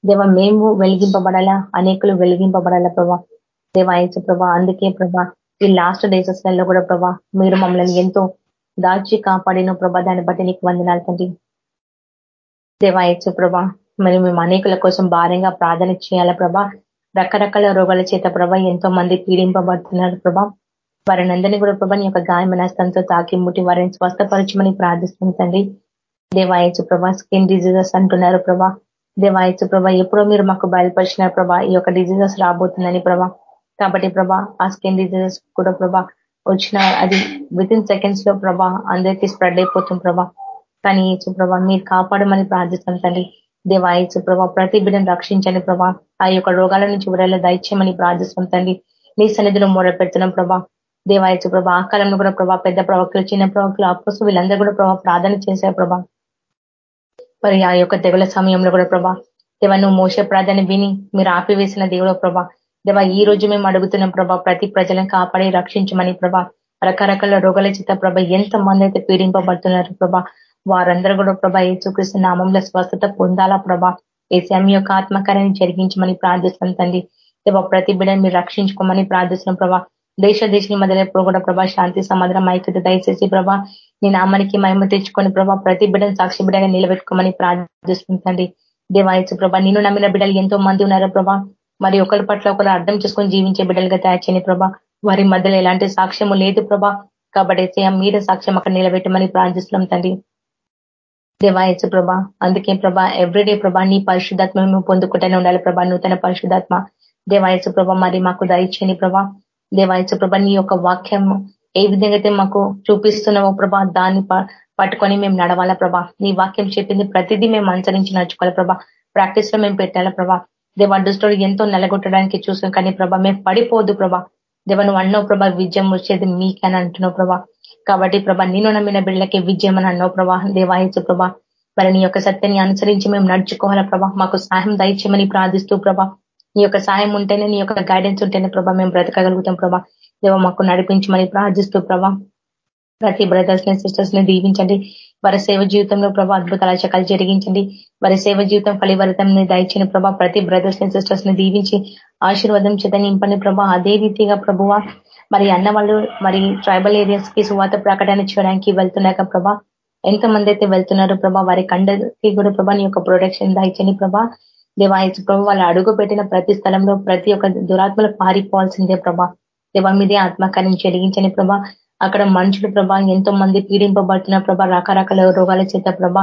దేవ మేము వెలిగింపబడాలా? అనేకులు వెలిగింపబడాలా ప్రభా? దేవాయచు ప్రభా అందుకే ప్రభా ఈ లాస్ట్ డేసెస్లలో కూడా ప్రభా మీరు మమ్మల్ని ఎంతో దాచి కాపాడిన ప్రభా దాన్ని బట్టి నీకు వందనాలు తండ్రి. దేవాయచు ప్రభా మరి మేము అనేకుల కోసం భారంగా ప్రార్థన చేయాల ప్రభా? రకరకాల రోగాల చేత ప్రభా ఎంతో మంది పీడింపబడుతున్నారు ప్రభా. వారిని అందరినీ కూడా ప్రభా నీ యొక్క గాయమనాస్తంతో తాకి ముట్టి వారిని స్వస్థపరచమని ప్రార్థిస్తుంది తండ్రి. దేవాయచు ప్రభా స్కిన్ డిజీజెస్ అంటున్నారు ప్రభా. దేవాయచు ప్రభా ఎప్పుడో మీరు మాకు బయలుపరిచిన ప్రభా ఈ యొక్క డిజీజెస్ రాబోతుందని ప్రభా. కాబట్టి ప్రభా ఆ స్కిన్ డిజీజెస్ కూడా ప్రభా వచ్చిన అది విత్ ఇన్ సెకండ్స్లో ప్రభా అందరికీ స్ప్రెడ్ అయిపోతుంది ప్రభా. కానీ ఏచు ప్రభా మీరు కాపాడమని ప్రార్థిస్తాం తండ్రి. దేవాయచు ప్రభా ప్రతి బిడ్డను రక్షించండి ప్రభా. ఆ యొక్క రోగాల నుంచి విడుదల దయచేయమని ప్రార్థిస్తాం తండ్రి. నీ సన్నిధిలో మూడ పెడుతున్నాం ప్రభా దేవాయచు ప్రభా ఆ కాలంలో కూడా ప్రభా పెద్ద ప్రవక్తలు చిన్న ప్రవక్తలు అప్పసు వీళ్ళందరూ కూడా ప్రభా ప్రార్థన చేశారు ప్రభా. మరి ఆ యొక్క తెగుల సమయంలో కూడా ప్రభా దేవ నువ్వు మోసే ప్రార్థన విని మీరు ఆపివేసిన దేవుడు ప్రభా. దేవా ఈ రోజు మేము అడుగుతున్నాం ప్రభా ప్రతి ప్రజలను కాపాడి రక్షించమని ప్రభా. రకరకాల రోగాల చేత ప్రభ ఎంత మంది అయితే పీడింపబడుతున్నారు ప్రభా. వారందరూ కూడా ప్రభా ఏసుకృష్ణ నామంలో స్వస్థత పొందాలా ప్రభా. ఏసీ యొక్క ఆత్మకార్యాన్ని జరిగించమని ప్రార్థిస్తాం తండ్రి. దేవా ప్రతి బిడ్డని మీరు రక్షించుకోమని ప్రార్థిస్తున్నాం ప్రభా. దేశ దేశం మొదలైపు కూడా ప్రభా శాంతి సమాధానం ఐక్యత దయచేసి ప్రభా నీ నామానికి మహిమ తెచ్చుకొని ప్రభా ప్రతి బిడ్డను సాక్షి బిడ్డగా నిలబెట్టుకోమని ప్రార్థిస్తుంటండి దేవాయసు ప్రభా నేను నమ్మిన బిడ్డలు ఎంతో మంది ఉన్నారు ప్రభా. మరి ఒకరి పట్ల ఒకరు అర్థం చేసుకొని జీవించే బిడ్డలుగా తయారు చేయని ప్రభా. వారి మధ్యలో ఎలాంటి సాక్ష్యము లేదు ప్రభా. కాబట్టి మీరే సాక్ష్యం అక్కడ నిలబెట్టమని ప్రార్థిస్తున్నాం తండ్రి. దేవాయచు ప్రభా. అందుకే ప్రభా ఎవ్రీడే ప్రభా నీ పరిశుధాత్మ మేము పొందుకుంటూనే ఉండాలి ప్రభా. నూతన పరిశుద్ధాత్మ. దేవాయచు ప్రభా మరి మాకు దయచేని ప్రభా. దేవాయచు ప్రభా నీ యొక్క వాక్యం ఏ విధంగా అయితే మాకు చూపిస్తున్నావో ప్రభా దాన్ని పట్టుకొని మేము నడవాలా ప్రభా. నీ వాక్యం చెప్పింది ప్రతిదీ మేము అనుసరించి నడుచుకోవాలి ప్రభా. ప్రాక్టీస్లో మేము పెట్టాలా ప్రభా. దేవ దుష్టుడు ఎంతో నెలగొట్టడానికి చూసాం కానీ ప్రభా మేము పడిపోదు ప్రభా. దేవ నువ్వు అన్నో ప్రభా విజయం వచ్చేది మీకని అంటున్నావు ప్రభా. కాబట్టి ప్రభా నేను నమ్మిన బిడ్డలకి విజయం అని అన్నావు ప్రభా. దేవాయసు ప్రభా మరి నీ యొక్క సత్యాన్ని అనుసరించి మేము నడుచుకోవాలా ప్రభా? మాకు సాయం దయచేయమని ప్రార్థిస్తూ ప్రభా. నీ యొక్క సాయం ఉంటేనే నీ యొక్క గైడెన్స్ ఉంటేనే ప్రభా మేము బ్రతకగలుగుతాం ప్రభా. దేవ మాకు నడిపించమని ప్రార్థిస్తూ ప్రభా. ప్రతి బ్రదర్స్ని సిస్టర్స్ని దీవించండి. వారి సేవ జీవితంలో ప్రభా అద్భుతాల చకాలు జరిగించండి. వారి సేవ జీవితం ఫలివరితం దయచిన ప్రభా. ప్రతి బ్రదర్స్ అండ్ సిస్టర్స్ని దీవించి ఆశీర్వాదం చేత నింపండి ప్రభా. అదే రీతిగా ప్రభువ మరి అన్న వాళ్ళు మరి ట్రైబల్ ఏరియాస్కి సువాత ప్రకటన చేయడానికి వెళ్తున్నాక ప్రభా ఎంతమంది అయితే వెళ్తున్నారు ప్రభా వారి కండకి కూడా ప్రభా నీ యొక్క ప్రొటెక్షన్ దాయిచని ప్రభా. దేవాయచు ప్రభు వాళ్ళు అడుగు పెట్టిన ప్రతి స్థలంలో ప్రతి ఒక్క దురాత్మలు పారిపోవాల్సిందే ప్రభా. దేవా మీదే ఆత్మకార్యం చెరిగించని ప్రభా. అక్కడ మనుషులు ప్రభా ఎంతో మంది పీడింపబడుతున్న ప్రభా రకరకాల రోగాల చేత ప్రభా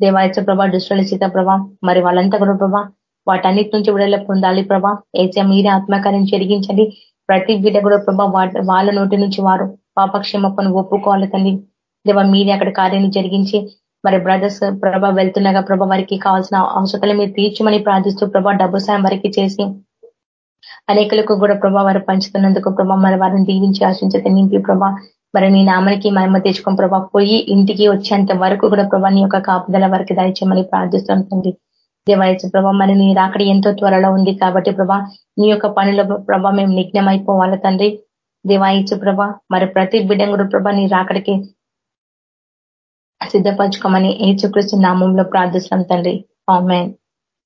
దేవాయత్స ప్రభా దుష్టుల చేత ప్రభా మరి వాళ్ళంతా కూడా ప్రభా వాటన్నిటి నుంచి విడుదల పొందాలి ప్రభా. ఏసే మీరే ఆత్మకార్యం చెరిగించండి ప్రతి బిడ్డ కూడా ప్రభా వాళ్ళ నోటి నుంచి వారు పాపక్షేమప్పను ఒప్పుకోవాలి తండ్రి దేవ మీరే అక్కడ కార్యాన్ని జరిగించి మరి బ్రదర్స్ ప్రభా వెళ్తున్నాగా ప్రభా వారికి కావాల్సిన అవసరాలు మీరు తీర్చమని ప్రార్థిస్తూ ప్రభా డబ్బు సాయం వారికి చేసి అనేకలకు కూడా ప్రభా వారు పంచుతున్నందుకు ప్రభా మరి వారిని దీవించి ఆశించతే నింపి ప్రభా మరి నీ నామనికి మహిమ తెచ్చుకోం ప్రభా పోయి ఇంటికి వచ్చేంత వరకు కూడా ప్రభా నీ యొక్క కాపుదల వారికి దయచేయమని ప్రార్థిస్తుంటుంది దేవాయచ ప్రభా మరి నీ రాకడి ఎంతో త్వరలో ఉంది కాబట్టి ప్రభా నీ యొక్క పనుల ప్రభా మేము నిఘ్నమైపోవాలి తండ్రి. దేవాయచు ప్రభా మరి ప్రతి బిడ్డ కూడా ప్రభా నీ రాకడికి సిద్ధపరచుకోమని ఏచుకృష్ణ నామంలో ప్రార్థిస్తాం తండ్రి. ఆమెన్.